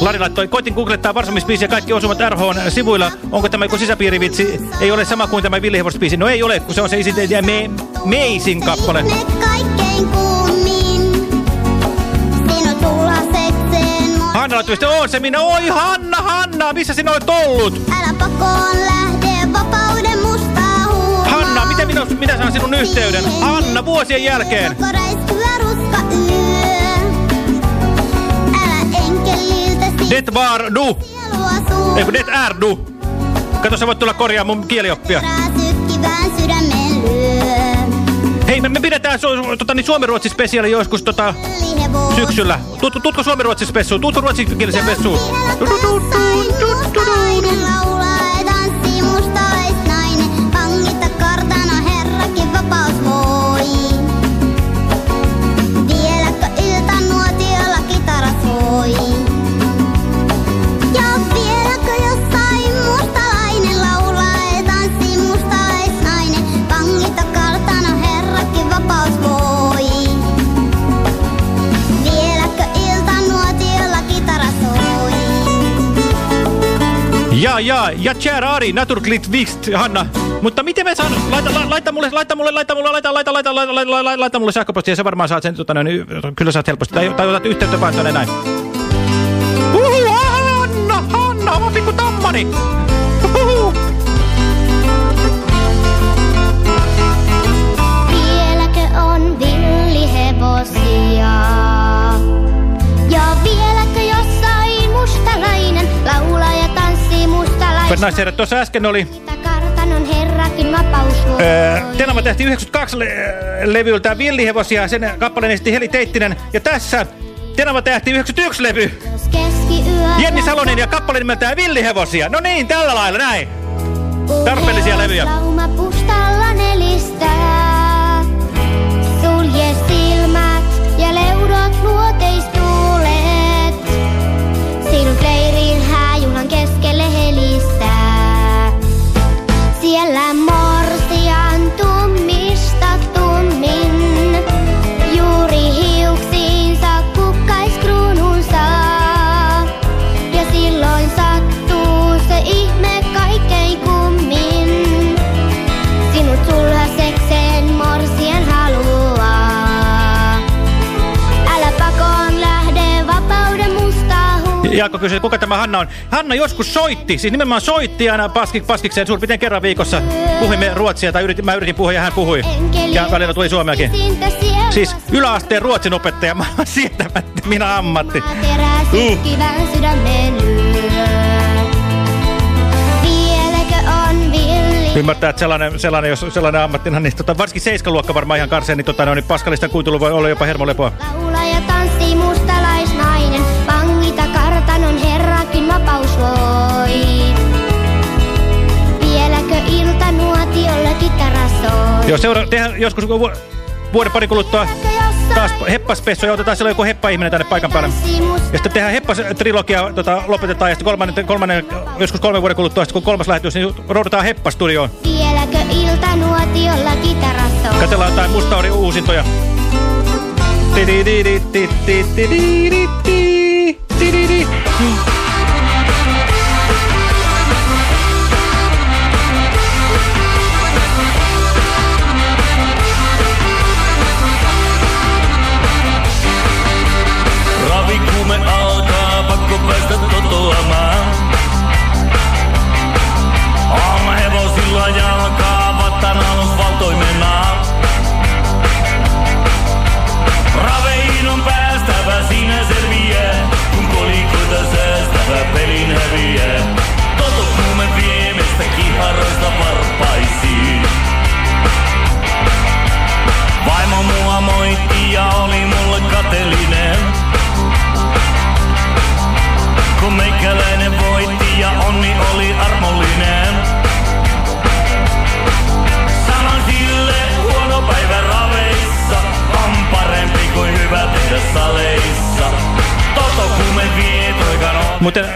[SPEAKER 2] Lari laittoi, koitin googlettaa varsomisbiisiä kaikki osumat RHn sivuilla. Onko tämä joku sisäpiirivitsi? Ei ole sama kuin tämä villihevospiisi. No ei ole, kun se on se me, Meisin kappale.
[SPEAKER 25] Kaikkein
[SPEAKER 2] että on se minä. Oi Hanna, Hanna, missä sinä olet ollut?
[SPEAKER 25] Älä pakoon lähde vapauden mustaa huumaa.
[SPEAKER 2] Hanna, miten minä, minä saan sinun yhteyden? Hanna, vuosien jälkeen. Det var du. Ei kun det är du. Kato, sä voit tulla korjaa mun kielioppia.
[SPEAKER 25] Sykkivään.
[SPEAKER 2] Hei, me, me pidetään su, tota, niin suomi-ruotsi spesiaali joskus tota, syksyllä. Tuutko, tuutko suomi-ruotsi spessuun? Tuutko ruotsinkieliseen spessuun?
[SPEAKER 25] Ja, ja, ja
[SPEAKER 2] Ari, naturklit vist, Hanna. Mutta miten me saan, laita, la, laita mulle, laita mulle, laita mulle, laita, laita, laita, laita, laita, laita, laita mulle sähköpostia sä varmaan saat sen, tota, noin, kyllä saat helposti, tai, tai otat yhteyttä päästä näin. Uhu, Hanna, Hanna, oma pikku tammani. Uhu.
[SPEAKER 25] Vieläkö on villihevosia?
[SPEAKER 2] Hyvät naiset herrat, tuossa äsken oli öö, Tenava tehti 92 le levyltä Villihevosia, sen kappaleen esitti Heli Teittinen. Ja tässä Tenava tähti 91 levy. Jenni Salonen ja kappale nimeltään Villihevosia. No niin, tällä lailla näin. Tarpeellisia levyjä.
[SPEAKER 25] Lauma pustalla nelistää. Sulje silmät ja leudot luoteistuulet. Sinut leiriin hääjunan keskelle. Siellä morsian
[SPEAKER 2] Jaakko kysyi, kuka tämä Hanna on. Hanna joskus soitti, siis nimenomaan soitti aina paskik, paskikseen suurin piirtein kerran viikossa. Puhuimme ruotsia, tai yritin, mä yritin puhua ja hän puhui. Ja välillä tuli suomeakin. Siis yläasteen ruotsin opettaja, mä sietämättöminä ammatti.
[SPEAKER 25] Terää
[SPEAKER 2] Uh. Ymmärtää, että sellainen, sellainen, jos sellainen ammattina, niin tota, varsinkin seiskaluokka varmaan ihan karseen, niin, tota, no, niin paskallista kuuntelu voi olla jopa hermolepoa. Joo, seura tehdään joskus vu vuoden pari kuluttua taas heppaspessu ja otetaan silloin joku heppa-ihminen tänne paikan päälle. Ja sitten tehdään heppas-trilogia, tota, lopetetaan ja sitten kolmannen, kolmannen, joskus kolmen vuoden kuluttua, sitten kun kolmas lähetys, niin roudataan heppastudioon.
[SPEAKER 25] Vieläkö ilta nuotiolla kitara soi?
[SPEAKER 2] Katellaan jotain mustauri uusintoja.
[SPEAKER 19] Ravikuume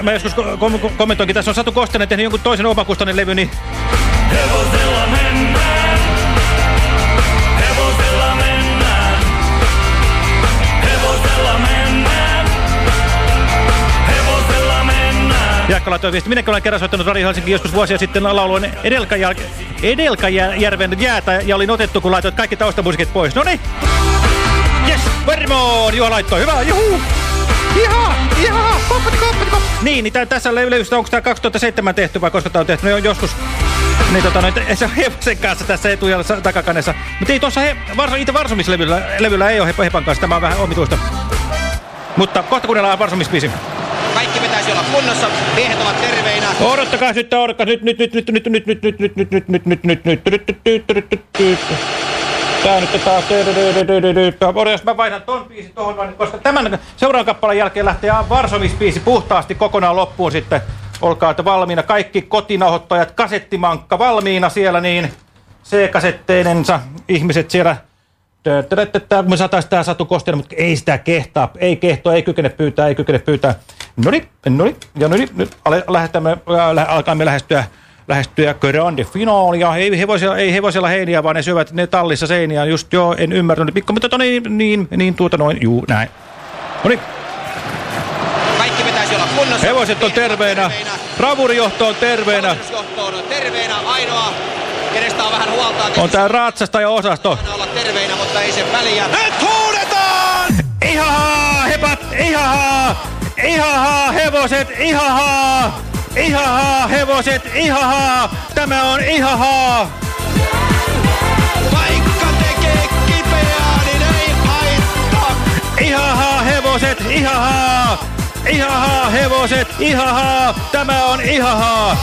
[SPEAKER 2] mä joskus ko kom kommentoinkin, tässä on Satu Kostanen tehnyt jonkun toisen omakustainen levy, niin
[SPEAKER 19] Hevosella mennään. Hevosella mennään. Hevosella mennään. Hevosella mennään.
[SPEAKER 2] Jaakko laittoi viesti. Minäkin olen kerran soittanut Radio Helsinki joskus vuosia sitten laulun Edelkajär Edelkajärven jäätä ja olin otettu, kun laitoit kaikki taustamusiikit pois. No niin! Yes! Vermoon! Juha laittoi. Hyvä! Juhu! Iha! Iha! Koppati, koppati, koppati. Niin, niin tässä levystä, onko tämä 2007 tehty vai koska tämä on tehty? No joskus. Niin tota, no, se on hevosen kanssa tässä etu- ja takakannessa. Mutta ei tuossa varso, itse varsomislevyllä levyllä ei ole hep hepan kanssa. Tämä on vähän omituista. Mutta kohta kuunnellaan varsomisbiisi.
[SPEAKER 26] Kaikki pitäisi olla kunnossa, miehet ovat terveinä.
[SPEAKER 2] Odottakaa nyt, odottakaa nyt, nyt, nyt, nyt, nyt, nyt, nyt, nyt, nyt, nyt, nyt, nyt, nyt, nyt, nyt, nyt, nyt, nyt, nyt, nyt. Tää nyt taas. Odotas, mä vaihdan ton biisin tohon, koska tämän seuraavan kappaleen jälkeen lähtee varsomisbiisi puhtaasti kokonaan loppuun sitten. Olkaa että valmiina kaikki kotinauhoittajat, kasettimankka valmiina siellä, niin C-kasetteinensa ihmiset siellä. Kun me saataisiin tää Satu Kostiainen, mutta ei sitä kehtaa, ei kehtoa, ei kykene pyytää, ei kykene pyytää. Noniin, noniin, ja noniin, nyt ale- lähetämme, äh, lä- alkaamme lähestyä, lähestyä grande finaalia. Ei hevosella, ei hevosella heiniä, vaan ne syövät ne tallissa seiniä. Just joo, en ymmärtänyt pikku, mutta tota niin, niin, niin tuota noin, juu, näin. Noniin,
[SPEAKER 26] Kaikki pitäisi olla kunnossa.
[SPEAKER 2] hevoset on terveenä, ravurijohto on terveenä.
[SPEAKER 26] On terveenä ainoa, kenestä on vähän huolta.
[SPEAKER 2] On tää ratsastaja-osasto.
[SPEAKER 26] olla terveinä, mutta ei sen väliä. Nyt huudetaan!
[SPEAKER 2] Ihahaa, hepat, ihahaa, ihahaa, hevoset, ihahaa, ihahaa, hevoset, ihahaa, tämä on ihahaa.
[SPEAKER 26] Vaikka tekee kipeää, niin ei haittaa.
[SPEAKER 2] Ihahaa, hevoset, ihahaa, ihahaa, hevoset, ihahaa, tämä on ihahaa.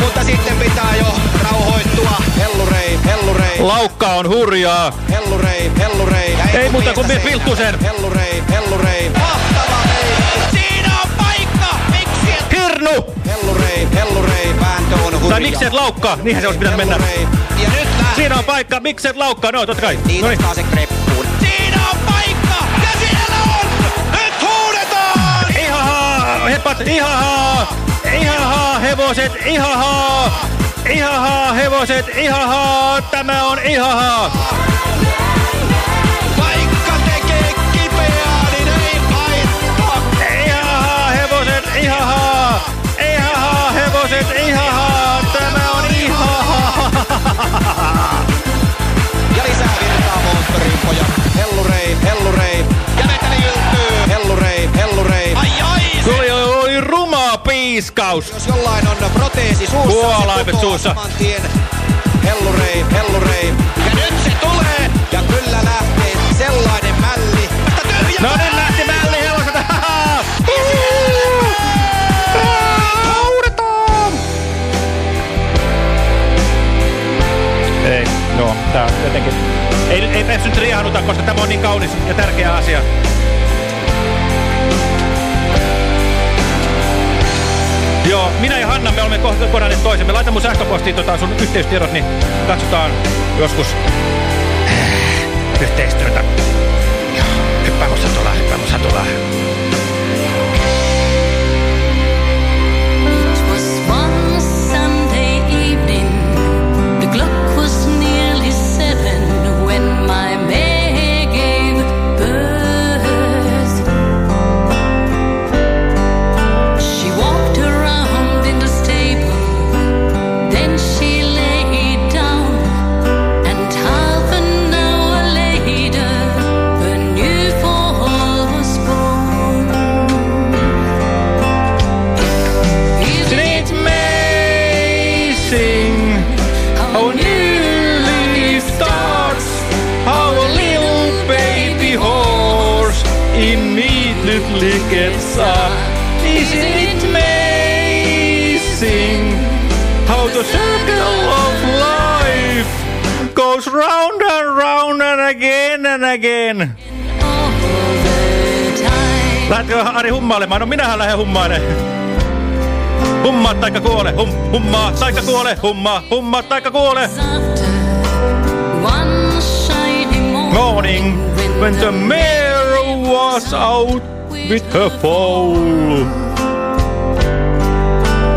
[SPEAKER 26] Mutta sitten pitää jo rauhoittua. Hellurei, hellurei.
[SPEAKER 2] Laukka on hurjaa.
[SPEAKER 26] Hellurei, hellurei. Ja
[SPEAKER 2] Ei muuta kuin Vilttusen.
[SPEAKER 26] seinään. Hellurei, hellurei. Mahtava Hellurei. Vääntö on hurja.
[SPEAKER 2] Tai miksi et laukkaa? Niinhän se olisi pitänyt mennä.
[SPEAKER 26] Ja nyt lähtee.
[SPEAKER 2] Siinä on paikka, miksi et laukkaa? No, totta kai.
[SPEAKER 26] Niin
[SPEAKER 2] Noniin.
[SPEAKER 26] ottaa se kreppuun. Siinä on paikka. Ja siellä on. Nyt huudetaan.
[SPEAKER 2] Ihahaa, hepat, ihahaa, ihahaa, hevoset, ihahaa, ihahaa, hevoset, ihahaa, tämä on ihahaa.
[SPEAKER 26] Niin.
[SPEAKER 2] Ihahaa, hevoset, ihahaa, Kakkoset, ihaha, tämä on ihaha.
[SPEAKER 26] Ja lisää virtaa moottoriin, pojat. Hellurei, hellurei. Ja veteli yltyy. Hellurei, hellurei. Ai ai!
[SPEAKER 2] Se oli, oli ruma piiskaus.
[SPEAKER 27] Jos jollain on proteesi suussa,
[SPEAKER 2] Puolaipet
[SPEAKER 27] se
[SPEAKER 2] suussa.
[SPEAKER 27] Hellurei, hellurei.
[SPEAKER 2] Toisemme. Laita mun sähköpostiin tota sun yhteystiedot, niin katsotaan joskus yhteistyötä. Joo, hyppää mun satulaa, up. Isn't it amazing how the circle of life goes round and round and again and again? Lähdetkö Ari hummailemaan? No minähän lähden hummailemaan. Hummaa taikka kuole, hum, hummaa taikka kuole, hummaa, hummaa taikka kuole. Morning when the mare was out with her foal.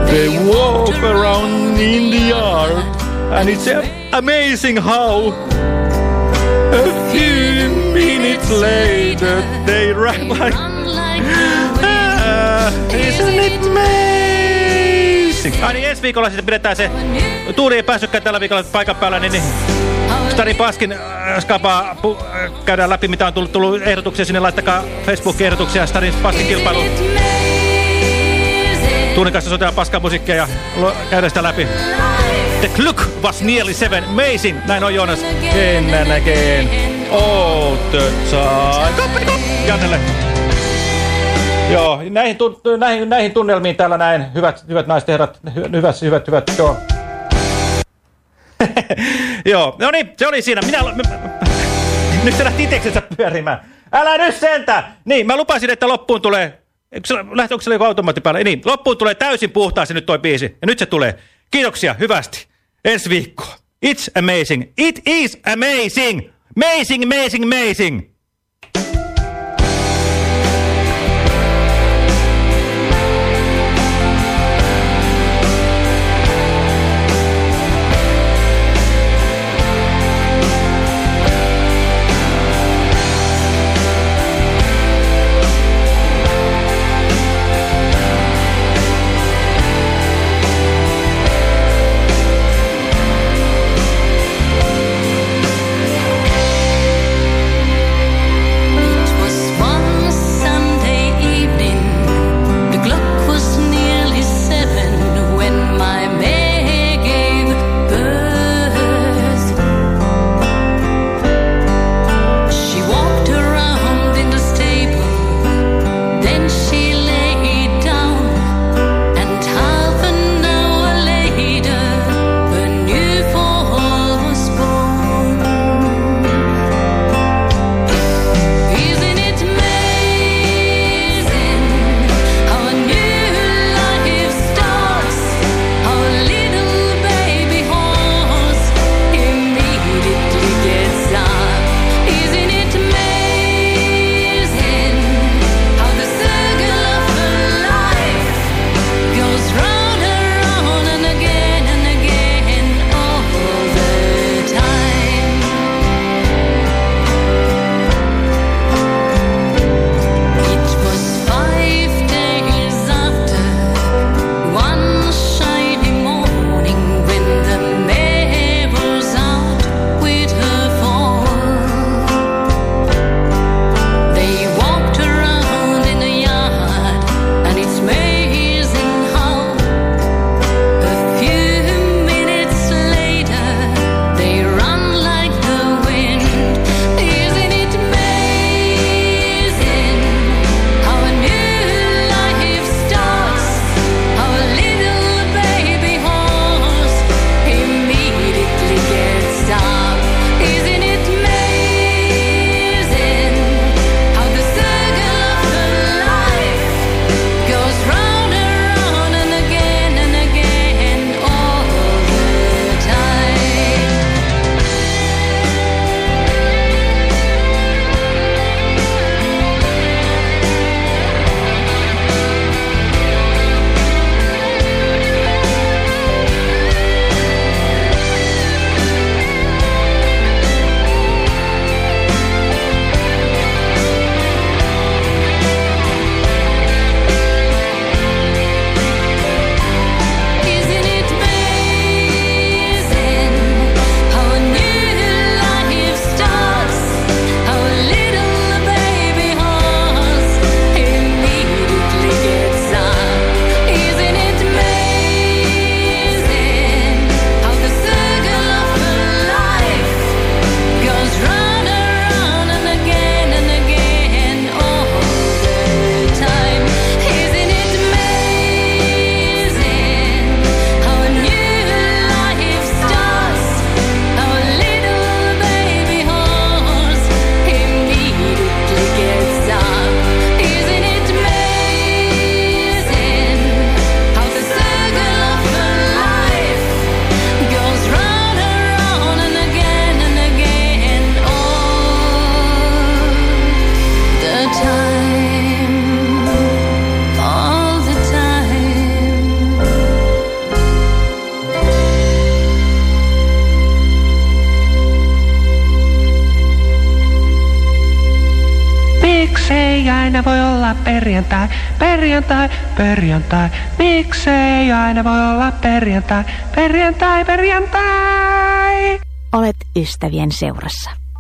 [SPEAKER 2] They walk around in the yard and it's amazing how a few minutes later they run like Ah, isn't it amazing? Ai niin, ensi viikolla sitten pidetään se Tuuri ei päässytkään tällä viikolla paikan päällä, niin, niin Stari Paskin äh, skapaa pu, äh, käydään läpi, mitä on tullut, tullut ehdotuksia sinne. Laittakaa Facebook-ehdotuksia Starin Paskin kilpailuun. Tuurin kanssa soitetaan paskaa musiikkia ja käydään sitä läpi. The clock was nearly seven. Amazing. Näin on Joonas. And again. All the time. Jannelle. Joo, näihin, tun näihin, näihin tunnelmiin täällä näin. Hyvät, hyvät naiset herrat. Hy hyvät, hyvät, hyvät. Joo. Joo, no niin, se oli siinä. Minä... Nyt se lähti itseksensä pyörimään. Älä nyt sentä! Niin, mä lupasin, että loppuun tulee... Lähti, onko se joku automaatti päällä? Niin, loppuun tulee täysin puhtaasti nyt toi biisi. Ja nyt se tulee. Kiitoksia, hyvästi. Ensi viikko. It's amazing. It is amazing. Amazing, amazing, amazing.
[SPEAKER 23] Perjantai, perjantai, perjantai, miksei aina voi olla perjantai, perjantai, perjantai.
[SPEAKER 9] Olet ystävien seurassa.